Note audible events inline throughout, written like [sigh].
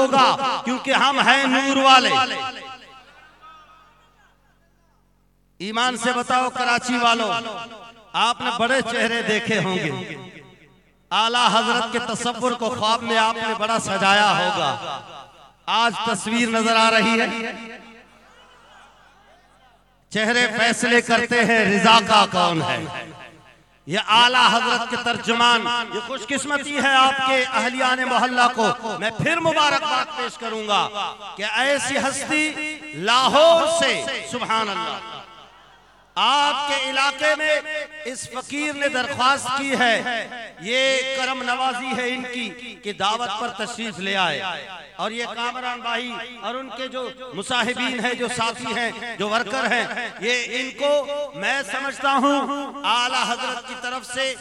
ہوگا، کیونکہ ہم ہیں نور والے۔ ایمان سے بتاؤ، کراچی والوں آپ نے بڑے چہرے دیکھے ہوں گے۔ اعلیٰ حضرت کے تصور کو خواب میں آپ نے بڑا سجایا ہوگا۔ آج تصویر نظر آ رہی ہے۔ چہرے فیصلے کرتے ہیں، رضا کا کون ہے؟ یہ اعلیٰ حضرت کے ترجمان، یہ خوش قسمتی ہے آپ کے اہلیان محلہ کو۔ میں پھر مبارکباد پیش کروں گا کہ ایسی ہستی لاہور سے، سبحان اللہ۔ آپ کے علاقے میں اس فقیر نے درخواست کی ہے، یہ کرم نوازی ہے ان کی کہ دعوت پر تشریف لے آئے۔ اور یہ کامران بھائی اور ان کے جو مصاحبین ہیں، جو ساتھی ہیں، جو ورکر ہیں، یہ ان کو میں سمجھتا ہوں اعلیٰ حضرت کی طرف سے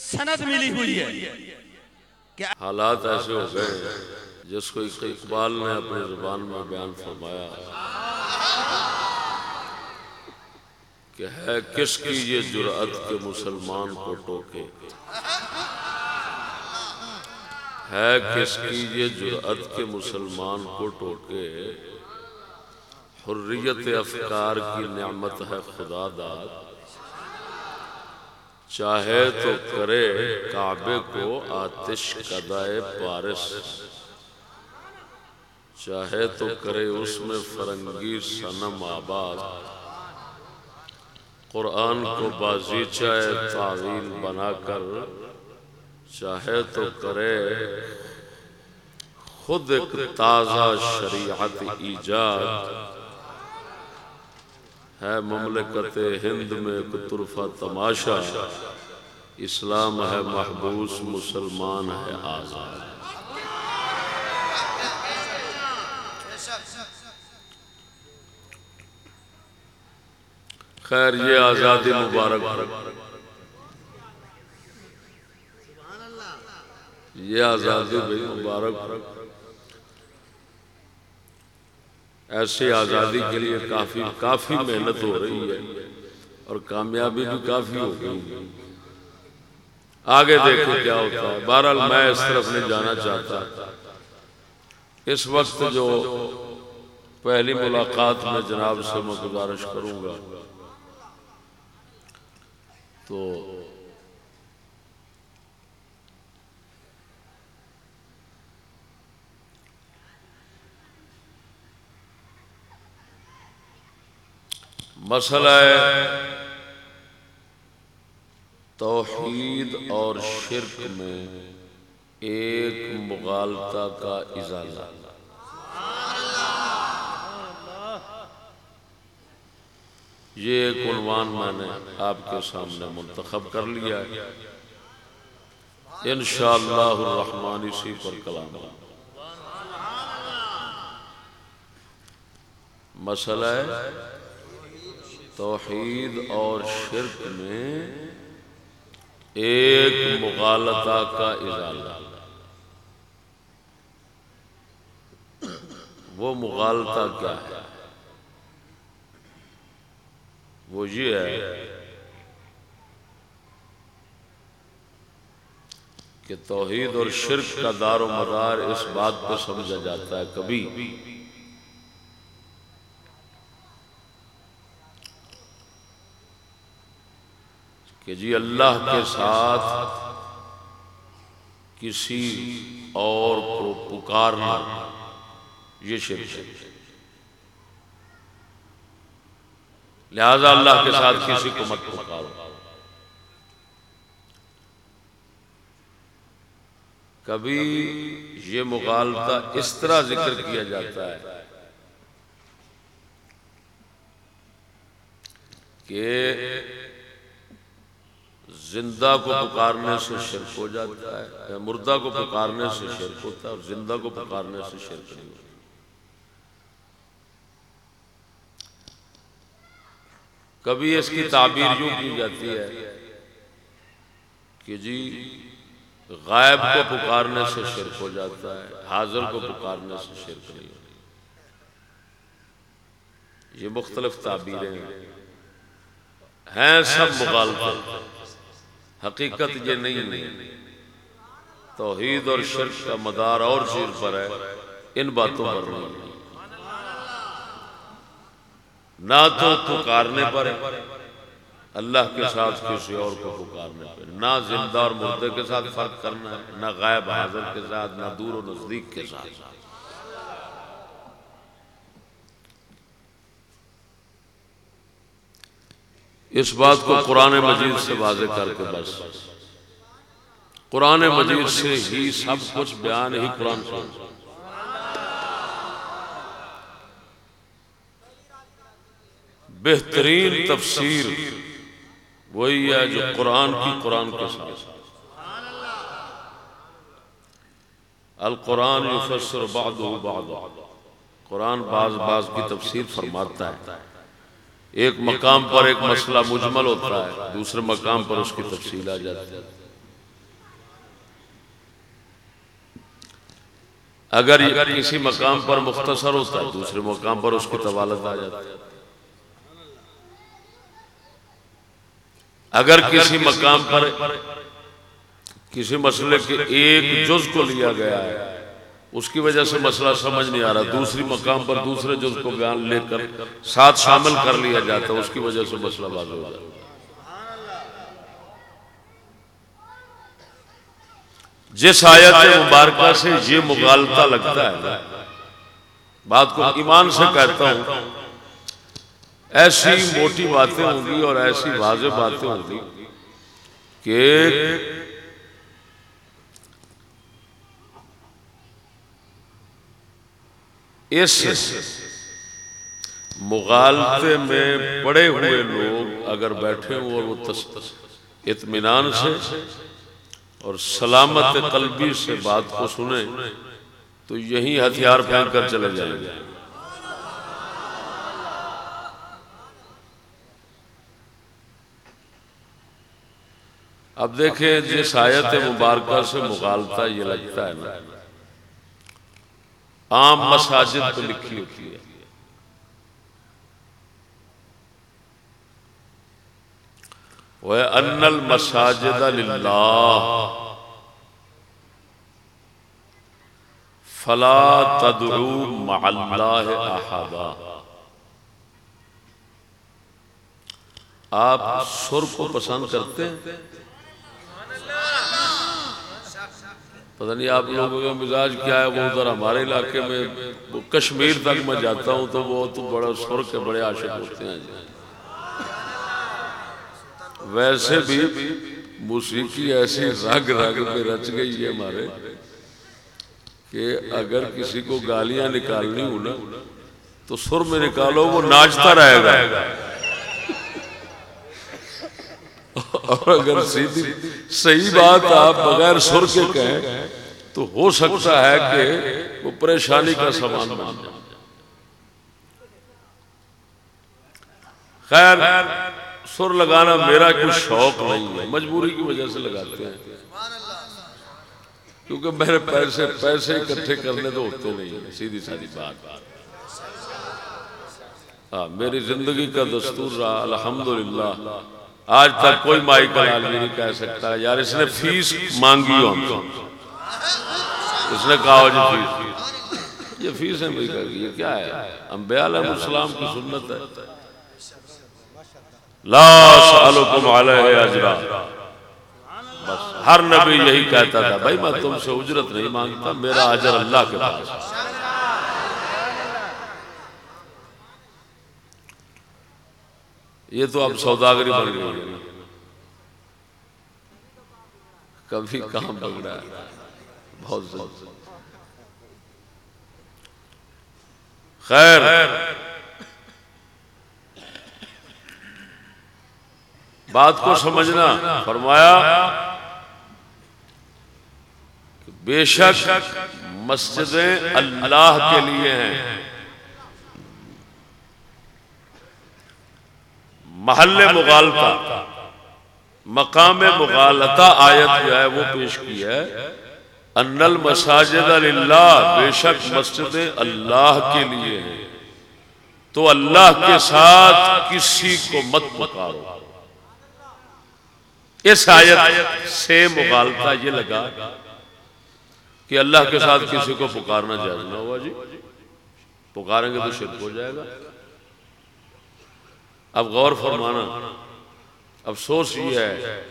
سند ملی ہوئی ہے۔ حالات ایسے ہو گئے ہیں جس کو اقبال نے اپنی زبان میں بیان فرمایا کہ ہے کس کی یہ جرأت کے مسلمان کو ٹوکے؟ ہے کس کی یہ جرأت کے مسلمان کو ٹوکے؟ حریت افکار کی نعمت ہے خدا داد۔ چاہے تو کرے کعبے کو آتش قدائے پارس۔ چاہے تو کرے اس میں فرنگی سنم آباد۔ قرآن کو بازیچہ تعویل بنا کر، چاہے تو کرے۔ خود ایک تازہ شریعت ایجاد۔ ہے مملکت ہند میں ایک طرفہ تماشا۔ اسلام ہے محبوس، مسلمان ہے آزاد۔ خیر یہ آزادی مبارک یہ آزادی بھی مبارک ایسی آزادی کے لیے کافی کافی محنت ہو رہی ہے اور کامیابی بھی کافی ہو گئی۔ آگے دیکھیں کیا ہوتا ہے۔ بہرحال میں اس طرف نہیں جانا چاہتا۔ اس وقت جو پہلی ملاقات میں جناب سے میں گزارش کروں گا۔ تو مسئلہ توحید اور شرک میں ایک مغالطہ کا ازالہ۔ یہ ایک عنوان میں نے آپ کے سامنے منتخب کر لیا ہے۔ انشاءاللہ الرحمن اسی پر کلام مسئلہ ہے، توحید اور شرک میں ایک مغالطہ کا ازالہ وہ مغالطہ کیا ہے؟ وہ یہ ہے کہ توحید اور شرک کا دار و مدار اس بات پہ سمجھا جاتا ہے کبھی۔ کہ جی اللہ کے ساتھ کسی اور کو پکارنا، یہ شرک ہے۔ لہذا اللہ کے ساتھ کسی کو مت پکارو۔ کبھی یہ مغالطہ اس طرح ذکر کیا جاتا ہے کہ زندہ کو پکارنے سے شرک ہو جاتا ہے مردہ کو پکارنے سے شرک ہوتا ہے اور زندہ کو پکارنے سے شرک نہیں ہوتا کبھی اس کی تعبیر یوں کی جاتی ہے کہ جی غائب کو پکارنے سے شرک ہو جاتا ہے، حاضر کو پکارنے سے شرک نہیں ہوتا۔ یہ مختلف تعبیریں ہیں، سب مغالطے۔ حقیقت یہ نہیں توحید اور شرک کا مدار اور چیز پر ہے۔ ان باتوں پر نہیں۔ نہ تو پکارنے پر اللہ کے ساتھ کسی اور کو پکارنے پر۔ نہ زندہ اور مردے کے ساتھ فرق کرنا ہے، نہ غائب حاضر کے ساتھ، نہ دور و نزدیک کے ساتھ۔ اس بات کو قرآن مجید سے واضح کر کے بس۔ قرآن مجید سے ہی سب کچھ بیان ہی قرآن سے۔ بہترین تفسیر وہی ہے جو قرآن کی قرآن کے ساتھ۔ القرآن یفسر بعضه بعضا۔ قرآن بعض بعض کی تفسیر فرماتا ہے۔ ایک مقام پر ایک مسئلہ مجمل ہوتا ہے، دوسرے مقام پر اس کی تفصیل آ جاتی ہے۔ اگر کسی مقام پر مختصر ہوتا ہے، دوسرے مقام پر اس کی طوالت آ جاتی ہے۔ اگر کسی مقام پر کسی مسئلے کے ایک جز کو لیا گیا ہے اس کی وجہ سے مسئلہ سمجھ نہیں آ رہا دوسری مقام پر دوسرے جز کو بیان لے کر ساتھ شامل کر لیا جاتا ہے اس کی وجہ سے مسئلہ واضح ہو جاتا ہے۔ جس آیت مبارکہ سے یہ مغالطہ لگتا ہے بات کو ایمان سے کہتا ہوں ایسی موٹی باتیں ہوں گی اور ایسی واضح باتیں ہوں گی کہ اس مغالطے میں پڑے ہوئے لوگ اگر بیٹھے ہوں اور وہ اطمینان سے اور سلامت قلبی سے بات کو سنیں، تو یہی ہتھیار پھینک کر چلے جائیں گے۔ اب دیکھیں جس آیت مبارکہ سے مغالطہ یہ لگتا ہے نا؟ عام مساجد پہ لکھی ہوتی ہے۔ وہ ان المساجد للہ۔ فلا تدعو مع اللہ احدا۔ آپ سر کو پسند کرتے ہیں؟ پتہ نہیں آپ لوگوں کا مزاج کیا ہے، وہ ادھر ہمارے علاقے میں کشمیر تک میں جاتا ہوں تو وہ تو بڑا سر کے بڑے عاشق ہوتے ہیں جی۔ ویسے بھی موسیقی ایسی رگ رگ میں رچ گئی ہے ہمارے، کہ اگر کسی کو گالیاں نکالنی ہو نا، تو سر میں نکالو، وہ ناچتا رہے گا۔ اور اگر سیدھی صحیح بات آپ بغیر سر کے کہیں تو ہو سکتا ہے کہ وہ پریشانی کا سامان بن جائے۔ خیر سر لگانا میرا کوئی شوق نہیں ہے مجبوری کی وجہ سے لگاتے ہیں۔ کیونکہ میرے پیسے پیسے اکٹھے کرنے تو ہوتے نہیں سیدھی سیدھی بات۔ ہاں میری زندگی کا دستور رہا الحمدللہ۔ آج تک کوئی مائی کا عالمی نہیں کہہ سکتا۔ یار، اس نے فیس مانگی ہو اس نے کہا جی فیس۔ یہ فیس ہے میری کہا یہ کیا ہے؟ انبیاء علیہ السلام کی سنت ہے۔ لا سألکم علیہ اجرا۔ بس، ہر نبی یہی کہتا تھا، بھائی، میں تم سے اجرت نہیں مانگتا، میرا اجر اللہ کے پاس یہ تو اب سوداگری بن گئی ہے کبھی کہاں بگڑا ہے۔ بہت زیادہ خیر۔ بات کو سمجھنا۔ فرمایا بے شک مسجدیں اللہ کے لیے ہیں۔ محل مغالطہ۔ مقام مغالطہ آیت جو ہے وہ پیش کی ہے۔ ان المساجد للہ، بے شک مسجدیں اللہ کے لیے ہیں۔ تو اللہ کے ساتھ کسی کو مت پکارو۔ اس آیت سے مغالطہ یہ لگا کہ اللہ کے ساتھ کسی کو پکارنا جائز نہ ہوا جی۔ پکاریں گے تو شرک ہو جائے گا۔ اب غور فرمانا افسوس یہ ہے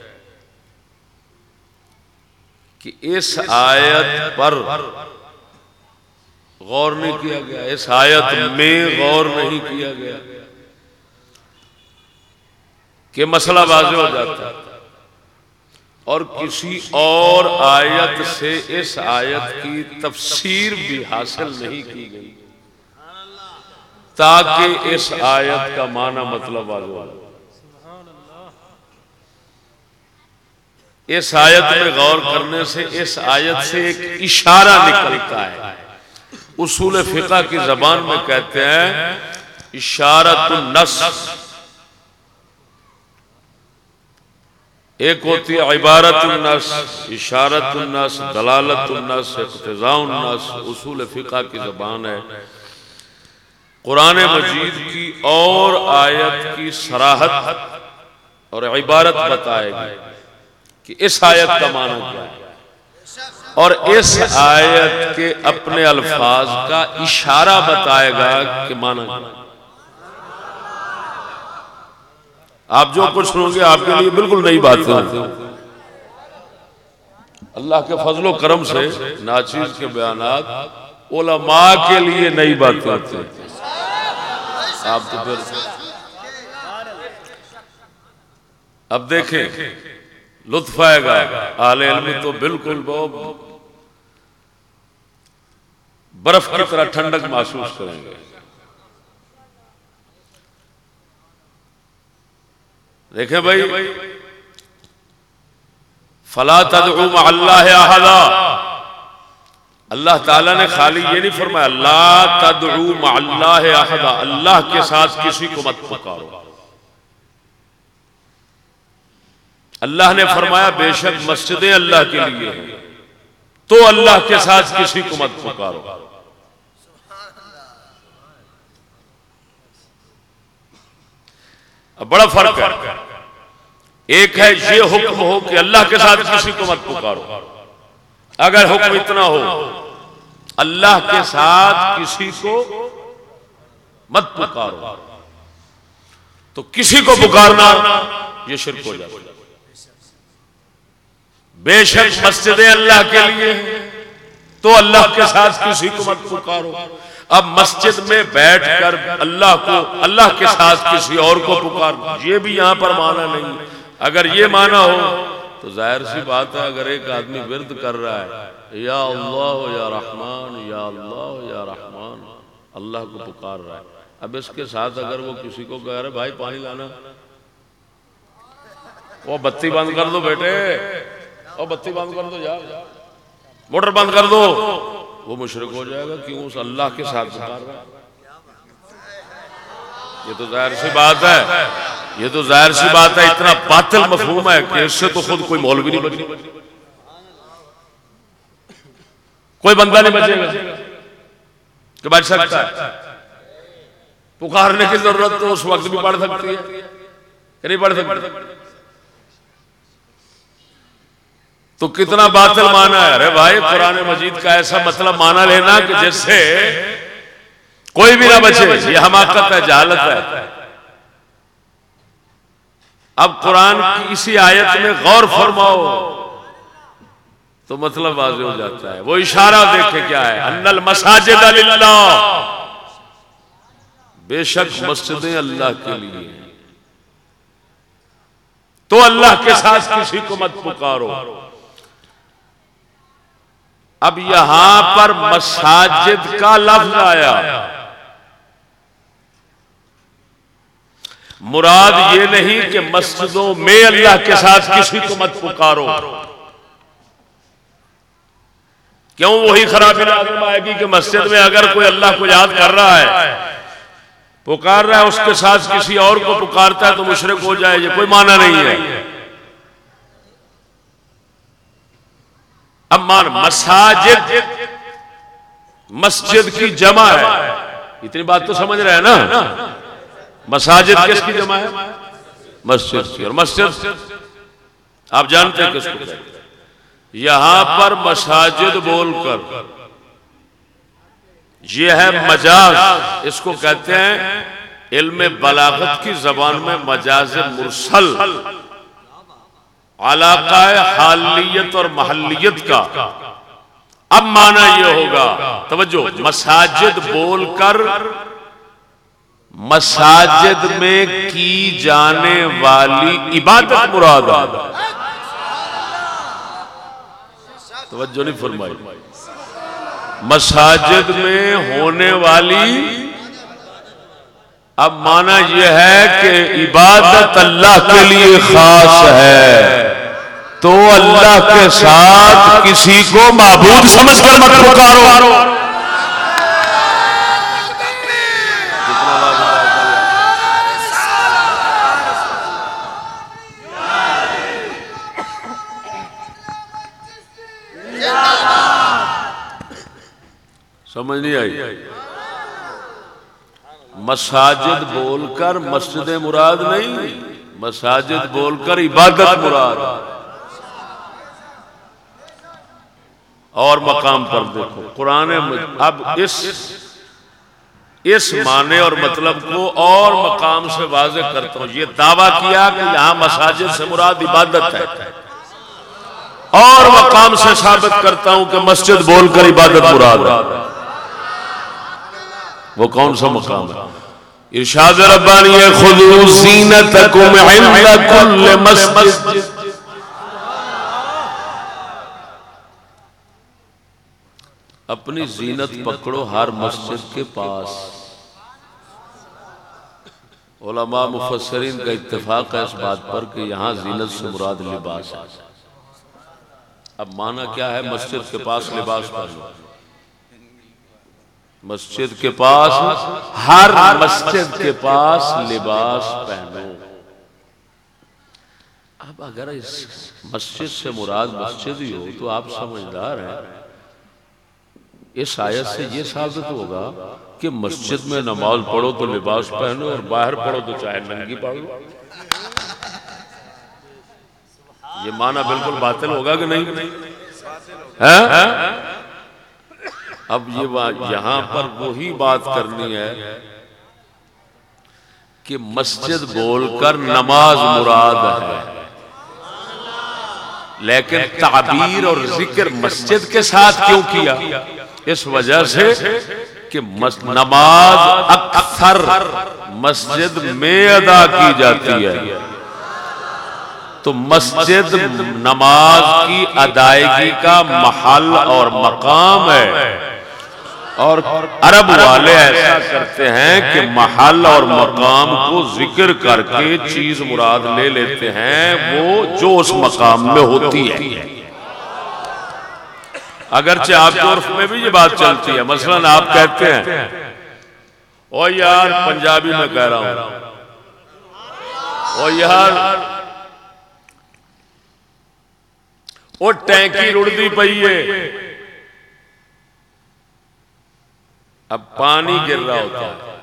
کہ اس آیت پر غور نہیں کیا گیا، اس آیت میں غور نہیں کیا گیا کہ مسئلہ واضح ہو جاتا ہے اور کسی اور آیت سے اس آیت کی تفسیر بھی حاصل نہیں کی گئی۔ تاکہ اس آیت کا معنی مطلب واضح ہو۔ اس آیت میں غور کرنے سے اس آیت سے ایک اشارہ نکلتا ہے۔ اصول فقہ کی زبان میں کہتے ہیں اشارت النس ایک ہوتی ہے عبارت النس اشارت النس دلالت النس اقتضاء النس اصول فقہ کی زبان ہے۔ قرآن مجید کی اور آیت کی سراحت اور عبارت بتائے گی کہ اس آیت کا معنی کیا ہے۔ اور اس آیت کے اپنے الفاظ کا اشارہ بتائے گا کہ معنی کیا آپ جو کچھ سنو گے، آپ کے لیے بالکل نئی بات ہے۔ اللہ کے فضل و کرم سے ناچیز کے بیانات علماء کے لیے نئی باتیں ہوتی ہیں۔ آپ تو پھر اب دیکھیں، لطف آئے گا آل علم تو بالکل برف کی طرح ٹھنڈک محسوس کریں گے۔ دیکھیں بھائی، فلا تدعو مع اللہ احدا۔ اللہ تعالیٰ نے خالی یہ نہیں فرمایا اللہ تدعو مع اللہ احدا، اللہ کے ساتھ کسی کو مت پکارو۔ اللہ نے فرمایا، بے شک مسجدیں اللہ کے لیے ہیں۔ تو اللہ کے ساتھ کسی کو مت پکارو۔ بڑا فرق ہے۔ ایک ہے، یہ حکم ہو کہ اللہ کے ساتھ کسی کو مت پکارو۔ اگر حکم اتنا ہو اللہ کے ساتھ کسی کو مت پکارو۔ تو کسی کو پکارنا یہ شرک ہو جاتا بے شک مسجدیں اللہ کے لیے تو اللہ کے ساتھ کسی کو مت پکارو۔ اب مسجد میں بیٹھ کر اللہ کو، اللہ کے ساتھ کسی اور کو پکار۔ یہ بھی یہاں پر مانا نہیں۔ اگر یہ مانا ہو تو ظاہر سی بات ہے، اگر ایک آدمی ورد کر رہا ہے یا اللہ یا رحمان، یا اللہ یا رحمان۔ اللہ کو پکار رہا ہے۔ اب اس کے ساتھ اگر وہ کسی کو کہہ رہے بھائی پانی لانا۔ وہ بتی بند کر دو بیٹے۔ وہ بتی بند کر دو یار موٹر بند کر دو۔ وہ مشرق ہو جائے گا، کیوں؟ اس اللہ کے ساتھ پکار رہا ہے۔ یہ تو ظاہر سی بات ہے۔ یہ تو ظاہر سی بات ہے، اتنا باطل مفہوم ہے کہ اس سے تو خود کوئی مولوی نہیں بچے کوئی بندہ نہیں بچے گا۔ کہ بچ سکتا ہے۔ پکارنے کی ضرورت تو اس وقت بھی پڑھ سکتی ہے کہ نہیں پڑھ سکتی؟ تو کتنا باطل مانا ہے؟ ارے بھائی، قرآن مجید کا ایسا مطلب مانا لینا کہ جس سے کوئی بھی نہ بچے۔ یہ حماقت ہے، جہالت ہے۔ اب قرآن کی اسی آیت میں غور فرماؤ۔ تو مطلب واضح ہو جاتا ہے۔ وہ اشارہ دیکھے کیا ہے؟ ان المساجد للہ۔ بے شک مسجدیں اللہ کے لیے تو اللہ کے ساتھ کسی کو مت پکارو۔ اب یہاں پر مساجد کا لفظ آیا۔ مراد یہ نہیں کہ مسجدوں میں اللہ کے ساتھ کسی کو مت پکارو۔ کیوں وہی خرابی لازم آئے گی کہ مسجد میں اگر کوئی اللہ کو یاد کر رہا ہے، پکار رہا ہے، اس کے ساتھ کسی اور کو پکارتا ہے تو مشرق ہو جائے، یہ کوئی معنی نہیں ہے۔ اب مان، مساجد، مسجد کی جمع ہے۔ اتنی بات تو سمجھ رہے ہیں نا؟ مساجد کس کی جمع ہے؟ مسجد کی۔ اور مسجد، آپ جانتے ہیں کس کو؟ یہاں پر مساجد بول کر۔ یہ ہے مجاز۔ اس کو کہتے ہیں علم بلاغت کی زبان میں مجاز مرسل۔ علاقہ حالیت اور محلیت کا۔ اب مانا یہ ہوگا۔ توجہ۔ مساجد بول کر مساجد میں کی جانے والی عبادت مراد توجہ نہیں فرمائی۔ مساجد میں ہونے والی اب مانا یہ ہے کہ عبادت اللہ کے لیے خاص ہے۔ تو اللہ کے ساتھ کسی کو معبود سمجھ کر مت پکارو۔ سمجھ نہیں آئی؟ مساجد بول کر مسجد مراد نہیں، مساجد بول کر عبادت مراد۔ اور مقام پر دیکھو، قرآن اب اس اس معنی اور مطلب کو اور مقام سے واضح کرتا ہوں۔ یہ دعویٰ کیا کہ یہاں مساجد سے مراد عبادت ہے۔ اور مقام سے ثابت کرتا ہوں کہ مسجد بول کر عبادت مراد ہے۔ وہ کون سا مقام ہے؟ ارشاد ربانی خذو زینتکم عند کل مسجد۔ اپنی زینت پکڑو ہر مسجد کے پاس۔ علماء مفسرین کا اتفاق ہے اس بات پر کہ یہاں زینت سے مراد لباس ہے۔ اب مانا کیا ہے؟ مسجد کے پاس لباس پہنو۔ مسجد کے پاس، ہر مسجد کے پاس لباس پہنو اب اگر اس مسجد سے مراد مسجد ہی ہو تو آپ سمجھدار ہیں۔ اس آیت سے یہ ثابت ہوگا کہ مسجد میں نماز پڑھو تو لباس پہنو اور باہر پڑھو تو چاہے ننگی پڑھو یہ معنی بالکل باطل ہوگا کہ نہیں؟ ہاں؟ اب یہ یہاں پر وہی بات کرنی ہے کہ مسجد بول کر نماز مراد ہے۔ لیکن تعبیر اور ذکر مسجد کے ساتھ کیوں کیا؟ اس وجہ سے کہ نماز اکثر مسجد میں ادا کی جاتی ہے۔ تو مسجد نماز کی ادائیگی کا محل اور مقام ہے۔ اور عرب والے ایسا کرتے ہیں کہ محل اور مقام کو ذکر کر کے چیز مراد لے لیتے ہیں وہ جو اس مقام میں ہوتی ہے۔ اگرچہ آپ کے عرف میں بھی یہ بات چلتی ہے۔ مثلا آپ کہتے ہیں، او یار، پنجابی میں کہہ رہا ہوں۔ او یار وہ ٹینکی رڑتی پئی ہے۔ اب پانی گر رہا ہوتا ہے۔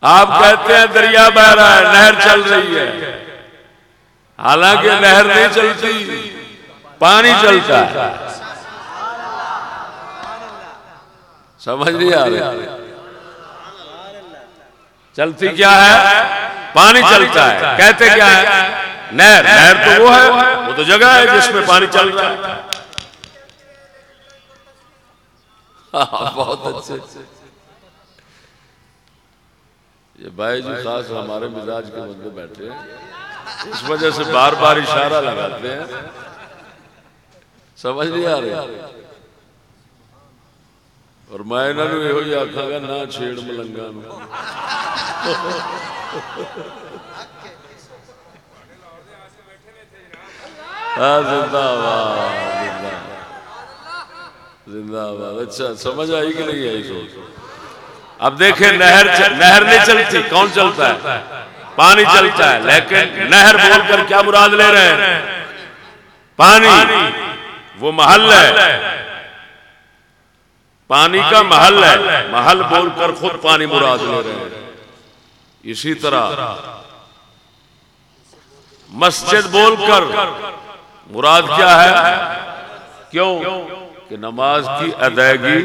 آپ کہتے ہیں دریا بہ رہا ہے، نہر چل رہی ہے۔ حالانکہ نہر نہیں چلتی، پانی چلتا ہے۔ سمجھ نہیں آ رہی۔ چلتی کیا ہے؟ پانی چلتا ہے۔ کہتے کیا ہے؟ نہر. نہر تو وہ ہے وہ تو جگہ ہے جس میں پانی چل رہا ہے۔ [laughs] بہت اچھے۔ یہ بھائی جی خاص ہمارے مزاج کے بندے بیٹھے ہیں۔ اس وجہ سے بار بار اشارہ لگاتے ہیں۔ سمجھ نہیں آ رہی۔ اور میں انہوں نے یہ آخا گا نہ چھیڑ ملنگا [laughs] زندہ آباد زندہ آباد اچھا سمجھ آئی کہ نہیں آئی سوچ؟ اب دیکھیں، نہر نہر نہیں چلتی، کون چلتا ہے؟ پانی چلتا ہے، لیکن نہر بول کر کیا مراد لے رہے ہیں؟ پانی، وہ محل ہے۔ پانی کا محل ہے، محل بول کر خود پانی مراد لے رہے ہیں۔ اسی طرح، مسجد بول کر مراد کیا ہے؟ کیوں؟ کہ نماز کی ادائیگی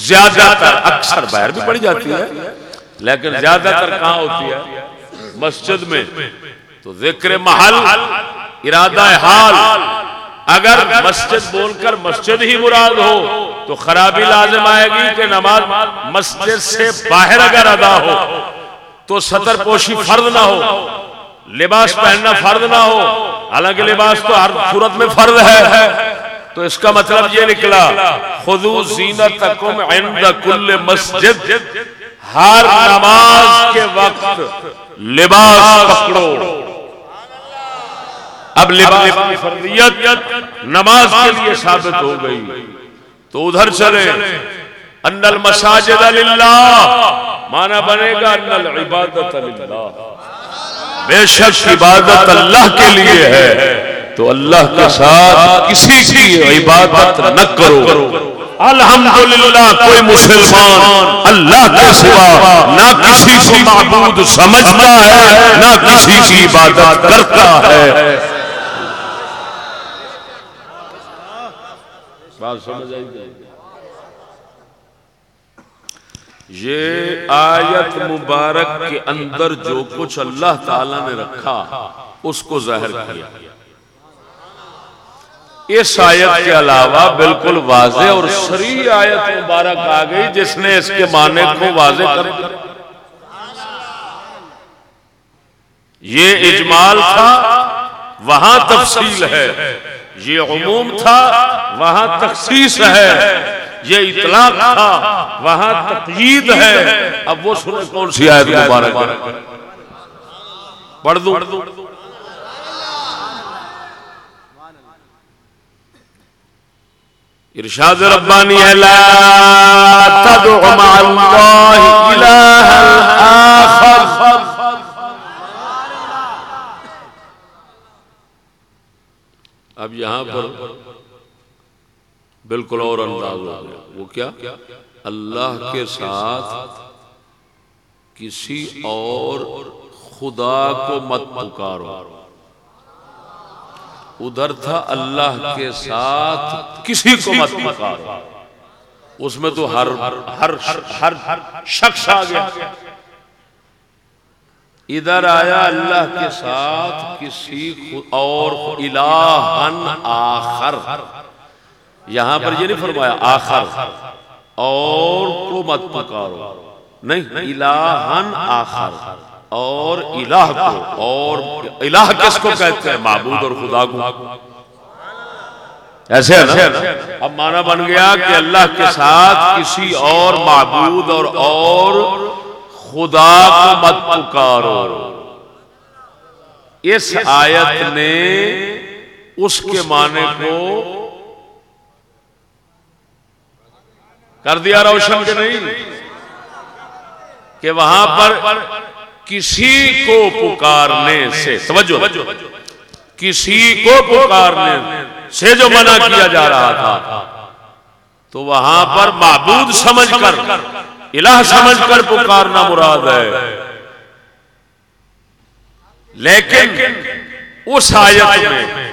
زیادہ تر اکثر باہر بھی پڑی جاتی ہے لیکن زیادہ تر کہاں ہوتی ہے؟ مسجد میں۔ تو ذکر محل ارادہ حال اگر مسجد بول کر مسجد ہی مراد ہو تو خرابی لازم آئے گی کہ نماز مسجد سے باہر اگر ادا ہو تو سطر پوشی فرد نہ ہو۔ لباس پہننا فرد نہ ہو۔ حالانکہ لباس تو ہر صورت میں فرد ہے۔ تو اس کا مطلب یہ نکلا خدو زینتکم عند کل مسجد۔ ہر نماز کے وقت لباس پکڑو۔ اب لباس کی فردیت نماز کے لیے ثابت ہو گئی۔ تو ادھر چلے ان المساجد للہ مانا بنے گا ان العبادت للہ بے شک عبادت اللہ کے لیے ہے۔ تو اللہ کے ساتھ کسی کی عبادت نہ کرو۔ الحمدللہ، کوئی مسلمان اللہ کے سوا نہ کسی کو معبود سمجھتا ہے، نہ کسی کی عبادت کرتا ہے۔ بات سمجھ آئی۔ یہ آیت مبارک کے اندر جو کچھ اللہ تعالی نے رکھا، اس کو ظاہر کیا۔ اس آیت کے علاوہ بالکل واضح اور سری آیت مبارک آ گئی جس نے اس کے معنی کو واضح کر یہ اجمال تھا، وہاں تفصیل ہے۔ یہ عموم تھا، وہاں تخصیص ہے۔ یہ اطلاق تھا، وہاں تقیید ہے۔ اب وہ سنے کون سی آیت مبارک ہے؟ پڑھ دوں۔ ارشاد ربانی ہے، لا تدع مع اللہ الہ آخر۔ اب یہاں پر بالکل اور انداز ہو گیا۔ وہ کیا؟ اللہ کے ساتھ کسی اور خدا کو مت پکارو۔ ادھر تھا اللہ کے ساتھ کسی کو مت پکارو۔ اس میں تو ہر ہر ہر شخص آ گیا۔ ادھر آیا اللہ کے ساتھ کسی اور الہن آخر۔ یہاں پر یہ نہیں فرمایا آخر اور کو مت پکارو۔ نہیں الہن آخر۔ اور الہ کو اور الہ کس کو کہتے ہیں؟ معبود اور خدا کو۔ ایسے ہے نا؟ اب مانا بن گیا کہ اللہ کے ساتھ کسی اور معبود اور اور خدا کو مت پکارو۔ اس آیت نے اس کے معنی کو کر دیا روشن کے نہیں؟ کہ وہاں پر کسی کو پکارنے سے، توجہ، کسی کو پکارنے سے جو منع کیا جا رہا تھا، تو وہاں پر معبود سمجھ کر، الہ سمجھ کر پکارنا مراد ہے۔ لیکن، اس آیت میں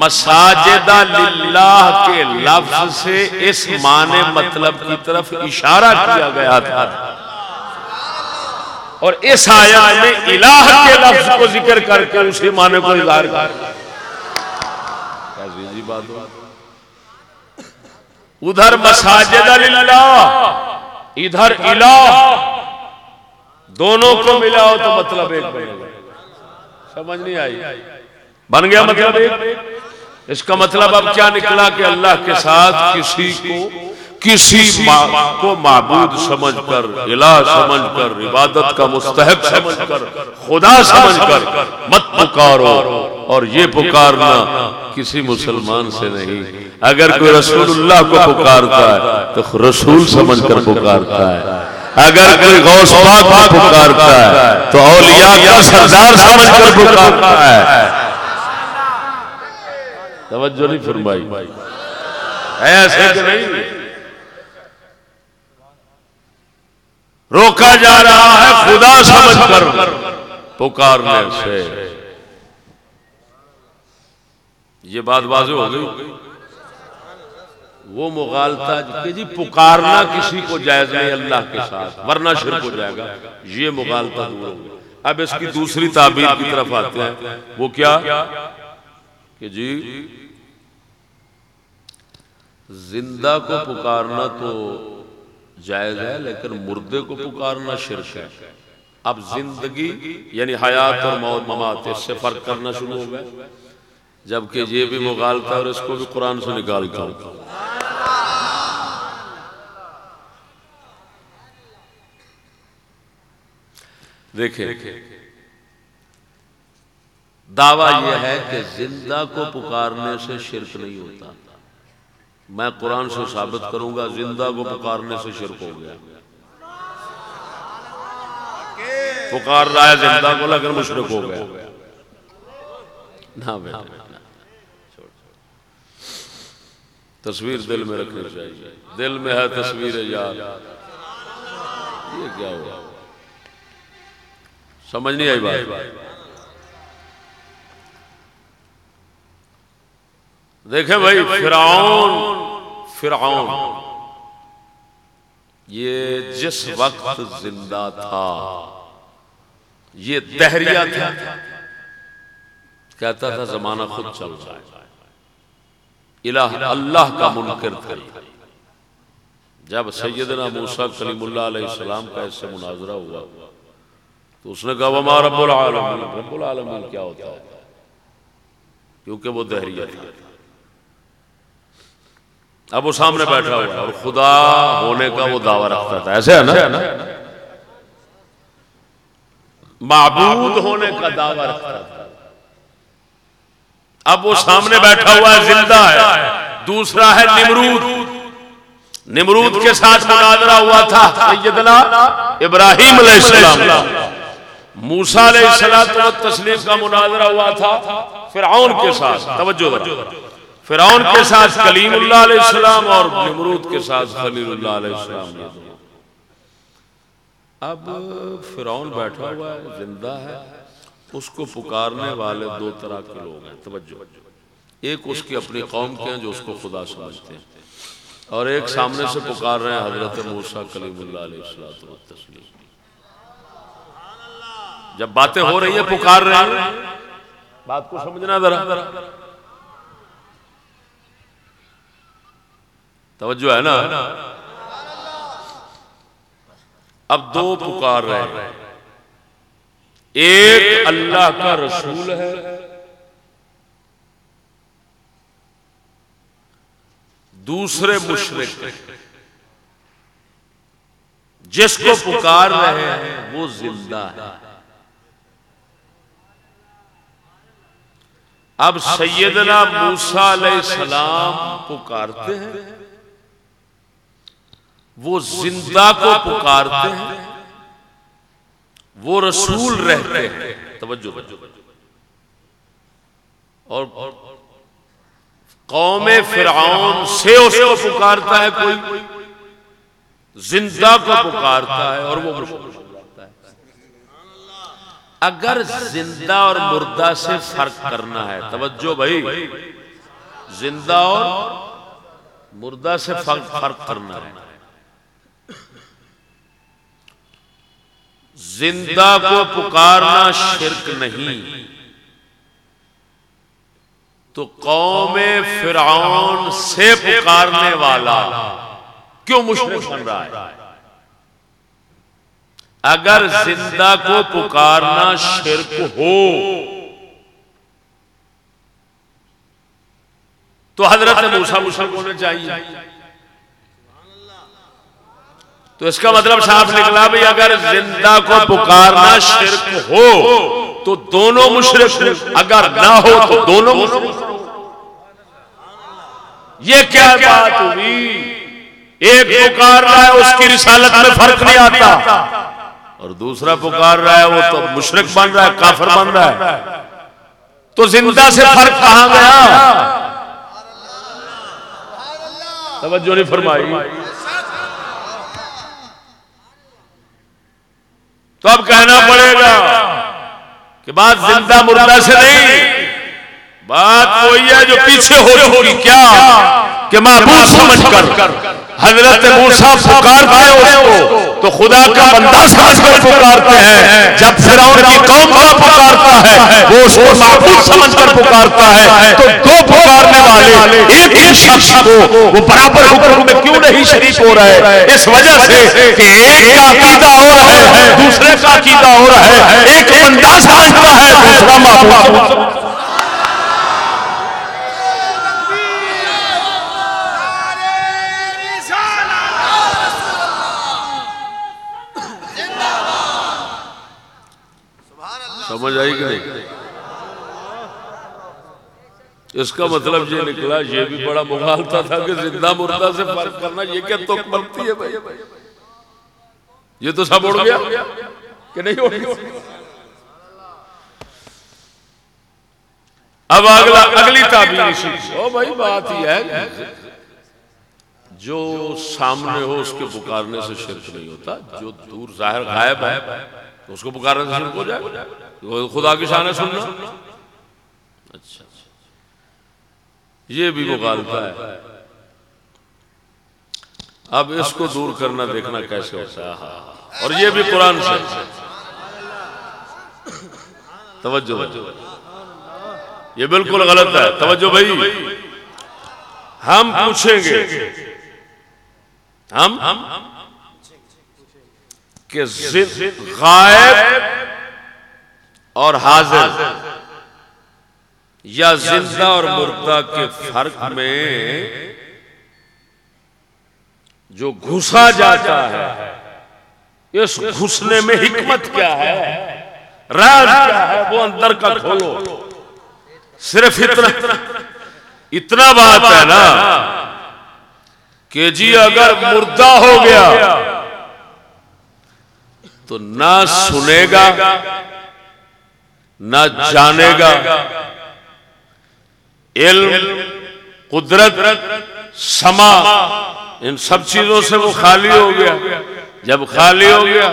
مساجد للہ کے لفظ سے اس معنی مطلب کی طرف اشارہ کیا گیا تھا۔ اور اس آیت میں الہ کے لفظ کو ذکر کر کے اسی معنی کو اظہار کر جی ادھر مساجد للہ، ادھر الہ۔ دونوں کو ملا ہو تو مطلب ایک بنے گا۔ سمجھ نہیں آئی۔ بن گیا مطلب ایک۔ اس کا مطلب اب کیا نکلا کہ اللہ کے ساتھ کسی کو کسی کو معبود سمجھ کر، الہ سمجھ کر، عبادت کا مستحق سمجھ کر، خدا سمجھ کر مت پکارو اور یہ پکارنا کسی مسلمان سے نہیں۔ اگر کوئی رسول اللہ کو پکارتا ہے، تو رسول سمجھ کر پکارتا ہے۔ اگر کوئی غوث پاک کو پکارتا ہے، تو اولیاء کا سردار سمجھ کر پکارتا ہے۔ توجہ نہیں فرمائی۔ ایسے کہ نہیں؟ روکا جا رہا ہے خدا سمجھ کر پکارنے سے۔ یہ بات واضح ہو گئی؟ وہ مغالتا کہ جی پکارنا کسی کو جائز نہیں اللہ کے ساتھ۔ ورنہ شرک ہو جائے گا۔ یہ مغالتا دور ہو اب اس کی دوسری تعبیر کی طرف آتے ہیں۔ وہ کیا؟ کہ جی زندہ کو پکارنا تو جائز ہے، لیکن مردے کو پکارنا شرک ہے۔ اب زندگی یعنی حیات اور موت، ممات، اس سے فرق کرنا شروع ہو گئے جبکہ یہ بھی مغالتا اور اس کو بھی قرآن سے نکالتا ہوں دیکھیں دعویٰ یہ ہے کہ زندہ کو پکارنے سے شرک نہیں ہوتا۔ میں قرآن سے ثابت کروں گا زندہ کو پکارنے سے شرک ہو گیا۔ پکار رہا ہے زندہ کو لیکن مشرک ہو گیا۔ نہ تصویر دل میں رکھنی چاہیے۔ دل میں ہے تصویر یار۔ یہ کیا ہوا؟ سمجھ نہیں آئی بات۔ دیکھیں بھائی، فرعون فرعون۔ یہ جس وقت زندہ تھا، یہ دہریہ تھا۔ کہتا تھا، زمانہ خود چل رہا ہے۔ الہ اللہ کا منکر تھا۔ جب سیدنا موسیٰ کلیم اللہ علیہ السلام کا اس سے مناظرہ ہوا، تو اس نے کہا، وما رب العالمین؟ رب العالمین کیا ہوتا ہے؟ کیونکہ وہ دہریہ تھا۔ اب وہ سامنے بیٹھا ہوا ہے اور خدا ہونے کا وہ دعویٰ رکھتا تھا ایسے ہے نا؟ معبود ہونے کا دعویٰ رکھتا تھا اب وہ سامنے بیٹھا ہوا ہے زندہ ہے۔ دوسرا ہے نمرود۔ نمرود۔ کے ساتھ مناظرہ ہوا تھا سیدنا ابراہیم علیہ السلام۔ موسیٰ علیہ السلام تسلیم کا مناظرہ ہوا تھا۔ فرعون کے ساتھ۔ توجہ فرعون کے ساتھ کلیم اللہ علیہ السلام اور نمرود کے ساتھ خلیل اللہ علیہ السلام اب فرعون بیٹھا ہوا ہے زندہ ہے۔ اس کو پکارنے والے دو طرح کے لوگ ہیں۔ توجہ۔ ایک اس کی اپنی قوم کے ہیں جو اس کو خدا سمجھتے ہیں۔ اور ایک سامنے سے پکار رہے ہیں حضرت موسیٰ کلیم اللہ علیہ السلام جب باتیں ہو رہی ہیں پکار رہے ہیں۔ بات کو سمجھنا ذرا۔ توجہ ہے نا؟ اب دو پکار رہے ہیں۔ ایک اللہ کا رسول ہے۔ دوسرے مشرق۔ جس کو پکار رہے ہیں وہ زندہ ہے۔ اب سیدنا موسیٰ علیہ السلام پکارتے ہیں۔ وہ زندہ کو پکارتے ہیں، وہ رسول رہتے ہیں۔ توجہ اور قوم فرعون سے اس کو پکارتا ہے کوئی، زندہ کو پکارتا ہے اور وہ اگر زندہ اور مردہ سے فرق کرنا ہے، توجہ بھائی۔ زندہ اور مردہ سے فرق کرنا ہے۔ زندہ کو پکارنا شرک نہیں۔ تو قوم فرعون سے پکارنے والا کیوں مشرک بن رہا ہے؟ اگر زندہ کو پکارنا شرک ہو، تو حضرت موسیٰ مشرک ہونے چاہیے۔ تو اس کا مطلب صاف نکلا بھی اگر زندہ کو پکارنا شرک ہو، تو دونوں مشرق اگر نہ ہو، تو دونوں مشرق یہ کیا بات ہوئی؟ ایک پکار رہا ہے، اس کی رسالت میں فرق نہیں آتا۔ اور دوسرا پکار رہا ہے، وہ تو مشرق بن رہا ہے، کافر بن رہا ہے۔ تو زندہ سے فرق کہاں گیا؟ توجہ نہیں فرمائی۔ تو اب کہنا پڑے گا کہ بات زندہ مردہ سے نہیں بات وہی ہے جو پیچھے ہو چکی کیا؟ کہ معبود سمجھ کر۔ حضرت موسیٰ پکارتے ہیں اس کو۔ تو خدا کا بندہ سمجھ کر پکارتے ہیں۔ جب فرعون کی قوم کا پکارتا ہے وہ اس کو معبود سمجھ کر پکارتا ہے۔ تو دو پکارنے والے ایک ہی شخص کو وہ برابر حکم میں کیوں نہیں شریک ہو رہا ہے اس وجہ سے کہ ایک کا عقیدہ ہو ہے دوسرے کا عقیدہ ہو رہا ہے ایک بندہ سمجھتا ہے دوسرا معبود سمجھ آئی کہ نہیں؟ اس کا مطلب یہ نکلا یہ بھی بڑا مغالتا تھا کہ زندہ مردہ سے فرق کرنا یہ کیا تو بنتی ہے بھائی؟ یہ تو سب اڑ گیا کہ نہیں اڑ گیا؟ اب اگلا اگلی تعبیر او بھائی، بات یہ ہے جو سامنے ہو، اس کے پکارنے سے شرک نہیں ہوتا۔ جو دور ظاہر غائب ہے اس کو پکارنے سے شرک ہو جائے۔ خدا کی شان ہے سننا۔ اچھا, اچھا،, اچھا۔ یہ بھی مغالطہ ہے۔ اب اس کو دور کرنا دیکھنا کیسے ہوتا ہے؟ اور یہ بھی قرآن سے۔ توجہ یہ بالکل غلط ہے۔ توجہ بھائی۔ ہم پوچھیں گے۔ ہم کہ غائب اور حاضر یا زندہ اور مردہ کے فرق میں جو گھسا جاتا ہے، اس گھسنے میں حکمت کیا ہے؟ راز کیا ہے؟ وہ اندر کا کھولو۔ صرف اتنا اتنا بات ہے نا کہ جی اگر مردہ ہو گیا تو نہ سنے گا، نہ جانے گا۔ علم، قدرت، سما۔ ان سب چیزوں سے وہ خالی ہو گیا۔ جب خالی ہو گیا،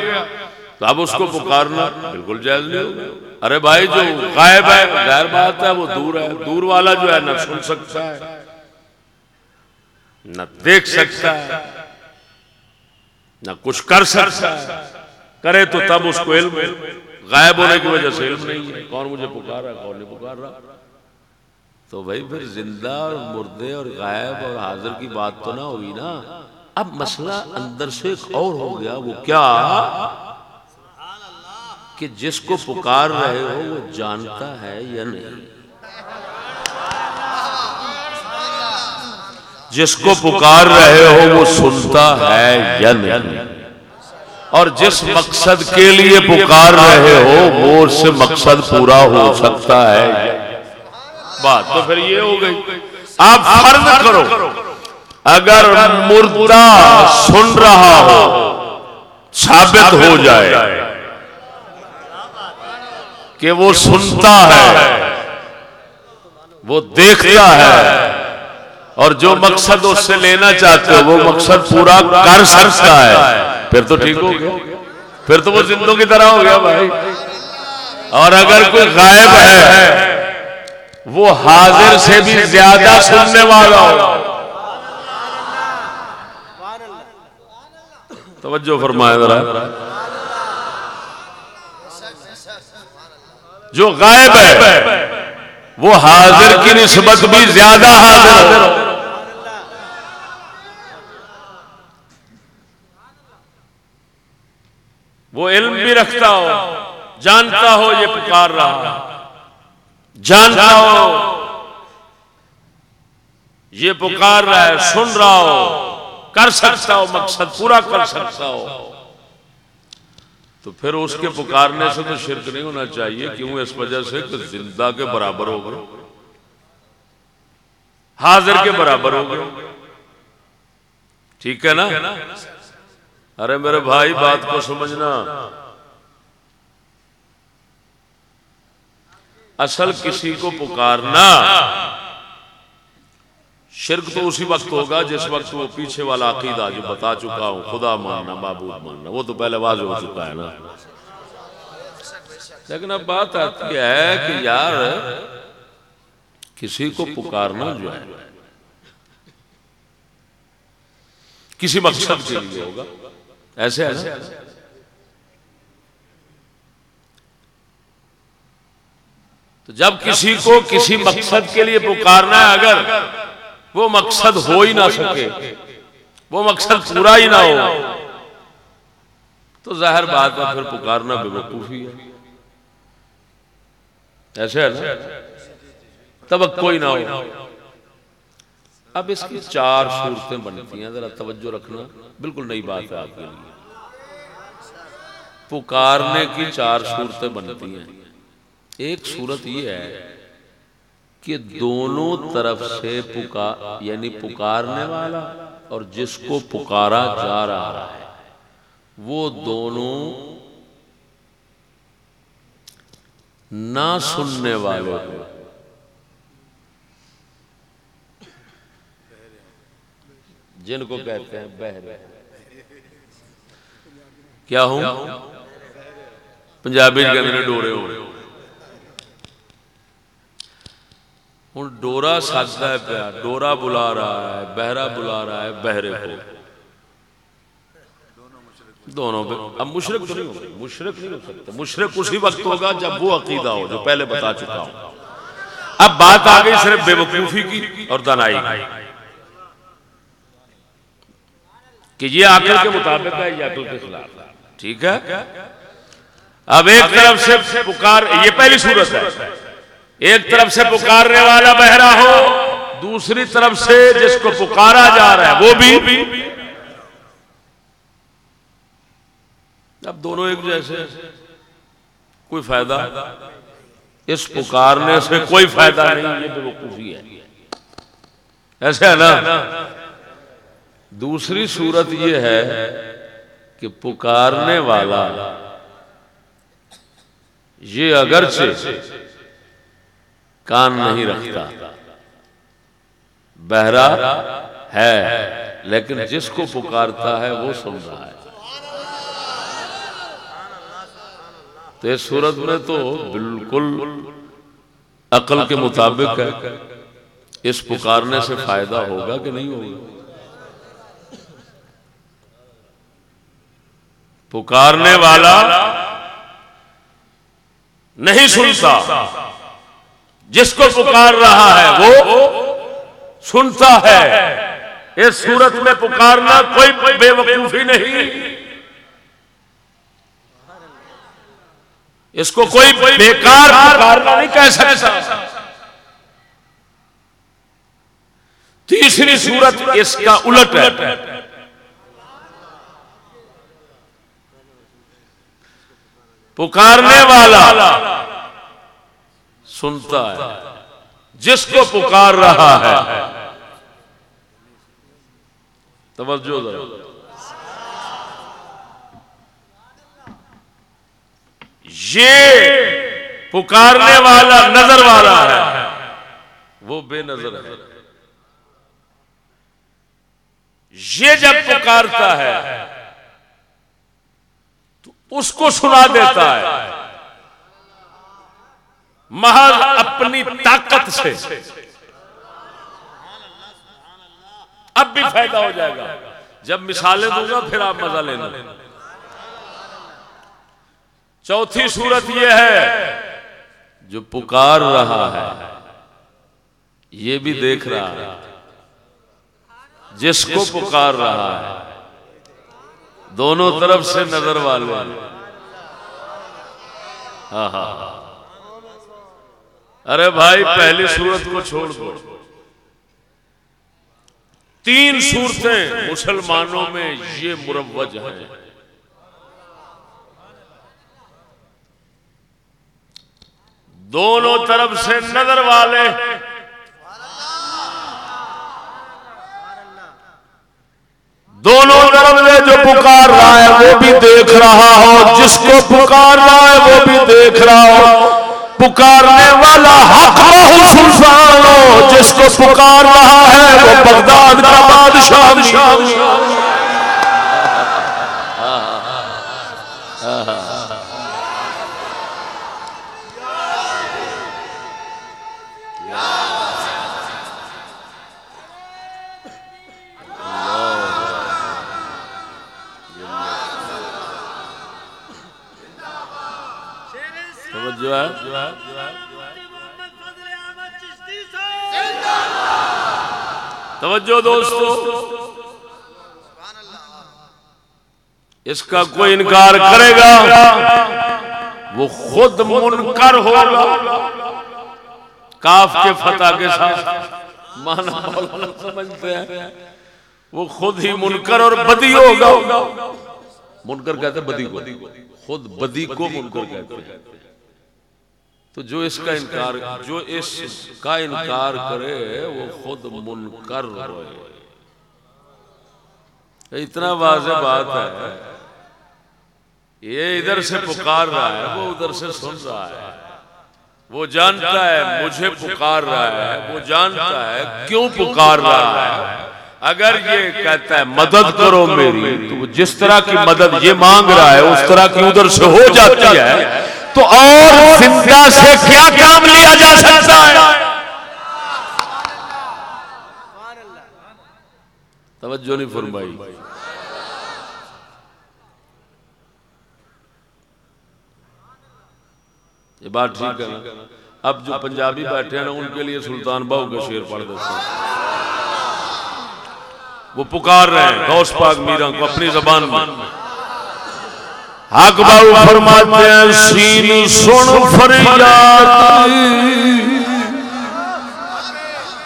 تو اب اس کو پکارنا بالکل جائز نہیں ہوگا۔ ارے بھائی، جو غائب ہے، غیر بات ہے، وہ دور ہے۔ دور والا جو ہے، نہ سن سکتا ہے، نہ دیکھ سکتا ہے، نہ کچھ کر سکتا ہے۔ کرے تو تب اس کو علم۔ غائب ہونے کی وجہ سے علم نہیں ہے۔ کون مجھے پکار رہا ہے کون نہیں پکار رہا تو بھائی پھر زندہ اور مردے اور غائب اور حاضر کی بات تو نہ ہوئی نا۔ اب مسئلہ اندر سے اور ہو گیا، وہ کیا؟ کہ جس کو پکار رہے ہو، وہ جانتا ہے یا نہیں؟ جس کو پکار رہے ہو، وہ سنتا ہے یا نہیں؟ اور جس مقصد کے لیے پکار رہے ہو، وہ سے مقصد پورا ہو سکتا ہے بات تو پھر یہ ہو گئی۔ آپ فرض کرو۔ اگر مردہ سن رہا ہو ثابت ہو جائے کہ وہ سنتا ہے وہ دیکھتا ہے۔ اور جو مقصد اس سے لینا چاہتے ہو وہ مقصد پورا کر سکتا ہے۔ پھر تو ٹھیک ہو گیا۔ پھر تو وہ زندوں کی طرح ہو گیا بھائی۔ اور اگر کوئی غائب ہے وہ حاضر سے بھی زیادہ سننے والا ہو۔ توجہ فرمائے ذرا۔ جو غائب ہے وہ حاضر کی نسبت بھی زیادہ حاضر ہو۔ وہ علم بھی رکھتا ہو جانتا ہو یہ پکار رہا جانتا ہو یہ پکار رہا ہے سن رہا ہو کر سکتا ہو مقصد پورا کر سکتا ہو تو پھر اس کے پکارنے سے تو شرک نہیں ہونا چاہیے کیوں؟ اس وجہ سے کہ زندہ کے برابر ہو گئے۔ حاضر کے برابر ہو گئے۔ ٹھیک ہے نا؟ ارے میرے بھائی بات کو سمجھنا۔ اصل کسی کو پکارنا۔ شرک تو اسی وقت ہوگا جس وقت وہ پیچھے والا عقیدہ جو بتا چکا ہوں، خدا ماننا، معبود ماننا، وہ تو پہلے واضح ہو چکا ہے نا۔ لیکن اب بات آتی ہے کہ یار، کسی کو پکارنا جو ہے، کسی مقصد کے لیے ہوگا۔ ایسے ایسے تو جب کسی کو کسی مقصد کے لیے پکارنا ہے اگر وہ مقصد ہو ہی نہ سکے وہ مقصد پورا ہی نہ ہو۔ تو ظاہر بات ہے پھر پکارنا بے وقوفی ہے۔ ایسے ہے نا؟ تب کوئی نہ ہو۔ اب اس کی چار صورتیں بنتی ہیں ذرا توجہ رکھنا۔ بالکل نئی بات ہے آپ کے لیے۔ پکارنے کی چار صورتیں بنتی ہیں۔ ایک صورت یہ ہے کہ دونوں طرف سے پکار یعنی پکارنے والا اور جس کو پکارا جا رہا ہے، وہ دونوں نہ سننے والے ہو جن کو کہتے ہیں بہرے۔ کیا ہوں؟ پنجابی کے اندر ڈورے ہو ہوں ڈورا سجتا ہے پیا ڈورا بلا رہا ہے، بہرا بلا رہا ہے، بہرے ہو دونوں پہ، اب مشرق نہیں ہو مشرق نہیں ہو سکتے۔ مشرق اسی وقت ہوگا جب وہ عقیدہ ہو، جو پہلے بتا چکا ہوں۔ اب بات آ گئی صرف بے وقوفی کی اور دنائی کہ یہ عقل کے مطابق ہے، یہ عقل کے خلاف ہے۔ ٹھیک ہے؟ اب ایک طرف سے پکار، یہ پہلی صورت ہے۔ ایک طرف سے پکارنے والا بہرا ہو، دوسری طرف سے جس کو پکارا جا رہا ہے، وہ بھی۔ اب دونوں ایک جیسے کوئی فائدہ؟ اس پکارنے سے کوئی فائدہ نہیں، یہ بے وقوفی ہے۔ ایسے ہے نا؟ دوسری صورت یہ ہے کہ پکارنے والا، یہ اگرچہ کان نہیں رکھتا۔ بہرا ہے لیکن جس کو پکارتا ہے وہ سن رہا ہے۔ تو اس صورت میں تو بالکل عقل کے مطابق ہے۔ اس پکارنے سے فائدہ ہوگا کہ نہیں ہوگا؟ پکارنے والا نہیں سنتا۔ جس کو پکار رہا ہے، وہ سنتا ہے۔ اس صورت میں پکارنا کوئی بے وقوفی نہیں۔ اس کو کوئی بیکار پکارنا نہیں کہہ سکتا۔ تیسری صورت اس کا الٹ ہے۔ پکارنے والا سنتا ہے، جس کو پکار رہا ہے۔ توجہ ذرا۔ یہ پکارنے والا نظر والا ہے۔ وہ بے نظر ہے۔ یہ جب پکارتا ہے، تو اس کو سنا دیتا ہے۔ محض اپنی طاقت سے۔ اب بھی فائدہ ہو جائے گا۔ جب مثالیں دوں گا، پھر آپ مزہ لینا چوتھی صورت یہ ہے، جو پکار رہا ہے، یہ بھی دیکھ رہا ہے۔ جس کو پکار رہا ہے، دونوں طرف سے نظر والے۔ ہاں ہاں۔, ہاں۔ ارے بھائی پہلی صورت کو چھوڑ دو۔ تین صورتیں مسلمانوں میں یہ مروج ہیں۔ دونوں طرف سے نظر والے۔ دونوں طرف سے جو پکار رہا ہے وہ بھی دیکھ رہا ہو۔ جس کو پکار رہا ہے وہ بھی دیکھ رہا ہو۔ پکارنے والا حق سلطان ہو جس کو پکار رہا ہے وہ بغداد کا بادشاہ توجہ دوستو. اس کا کوئی انکار کرے گا، وہ خود منکر ہوگا۔ کاف کے فتح کے ساتھ۔ مانا سمجھتے ہیں۔ وہ خود ہی منکر اور بدی ہوگا۔ منکر کہتے ہیں بدی کو۔ خود بدی کو منکر کہتے ہیں۔ تو جو اس کا انکار جو اس کا انکار کرے وہ خود منکر ہوئے۔ اتنا واضح بات ہے۔ یہ ادھر سے پکار رہا ہے، وہ ادھر سے سن رہا ہے۔ وہ جانتا ہے، مجھے پکار رہا ہے۔ وہ جانتا ہے، کیوں پکار رہا ہے؟ اگر یہ کہتا ہے، مدد کرو میری، تو جس طرح کی مدد یہ مانگ رہا ہے، اس طرح کی ادھر سے ہو جاتی ہے۔ تو اور زندہ سے کیا کام لیا جا سکتا ہے؟ توجہ نہیں فرمائی۔ یہ بات ٹھیک ہے نا؟ اب جو پنجابی بیٹھے ہیں نا، ان کے لیے سلطان باہو کا شیر پڑھ دیتے ہیں۔ وہ پکار رہے ہیں، غوث پاک میرا کو اپنی زبان میں۔ باو فرماتے ہیں سین سن فریاد۔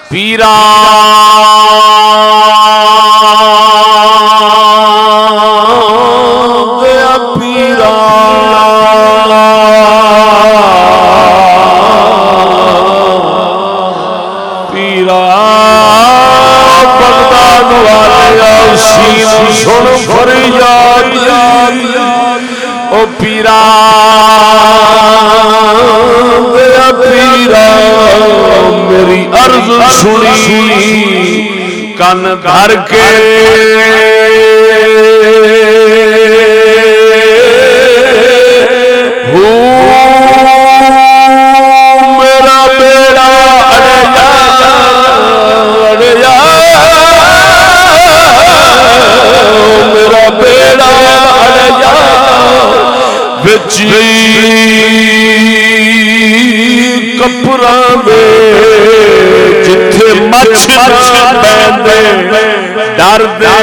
پیرا گیا پیرا پیرا بغداد والے سین سن فریاد۔ پیرا گیا پیرا میری عرض سنی کن گھر کے۔ میرا بیڑا میرا بیڑا اڑیا بچی کپڑا جتھے مچھ مچھ پیندے ڈر دے۔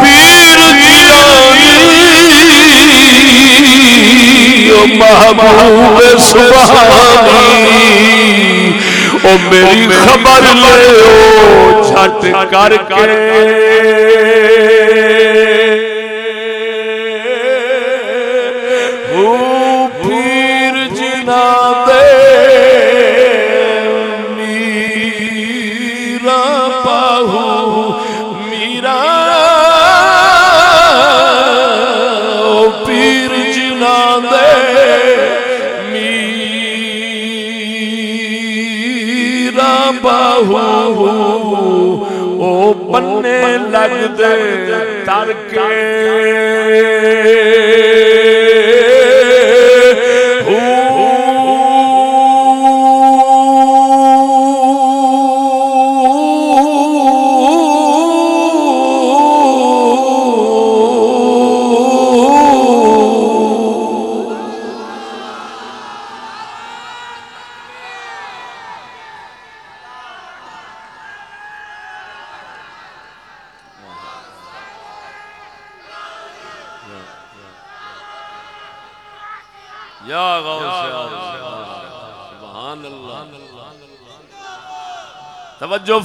پیر محبوب سبحانی او میری خبر لے او چھٹ کر کے۔ ہو او بننے لگ دے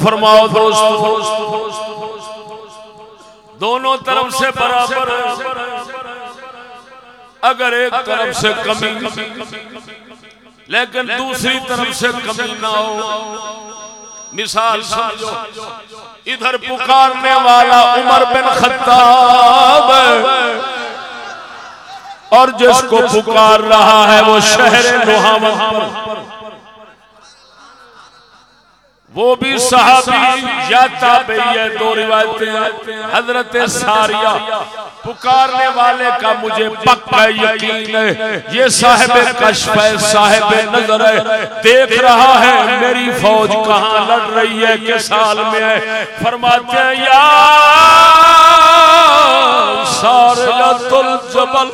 فرماؤ دوست دونوں طرف سے برابر اگر ایک طرف سے کمی لیکن دوسری طرف سے کمی نہ ہو مثال سمجھو ادھر پکارنے والا عمر بن خطاب اور جس کو پکار رہا ہے وہ شہر نوحاون پر وہ بھی صحابی یا تابعی ہے دو روایتیں حضرت ساریہ پکارنے والے کا مجھے پکا یقین ہے۔ یہ صاحب کشف ہے صاحب نظر ہے۔ دیکھ رہا ہے میری فوج کہاں لڑ رہی ہے کس سال میں ہے؟ فرماتے ہیں یا سارے الجبل۔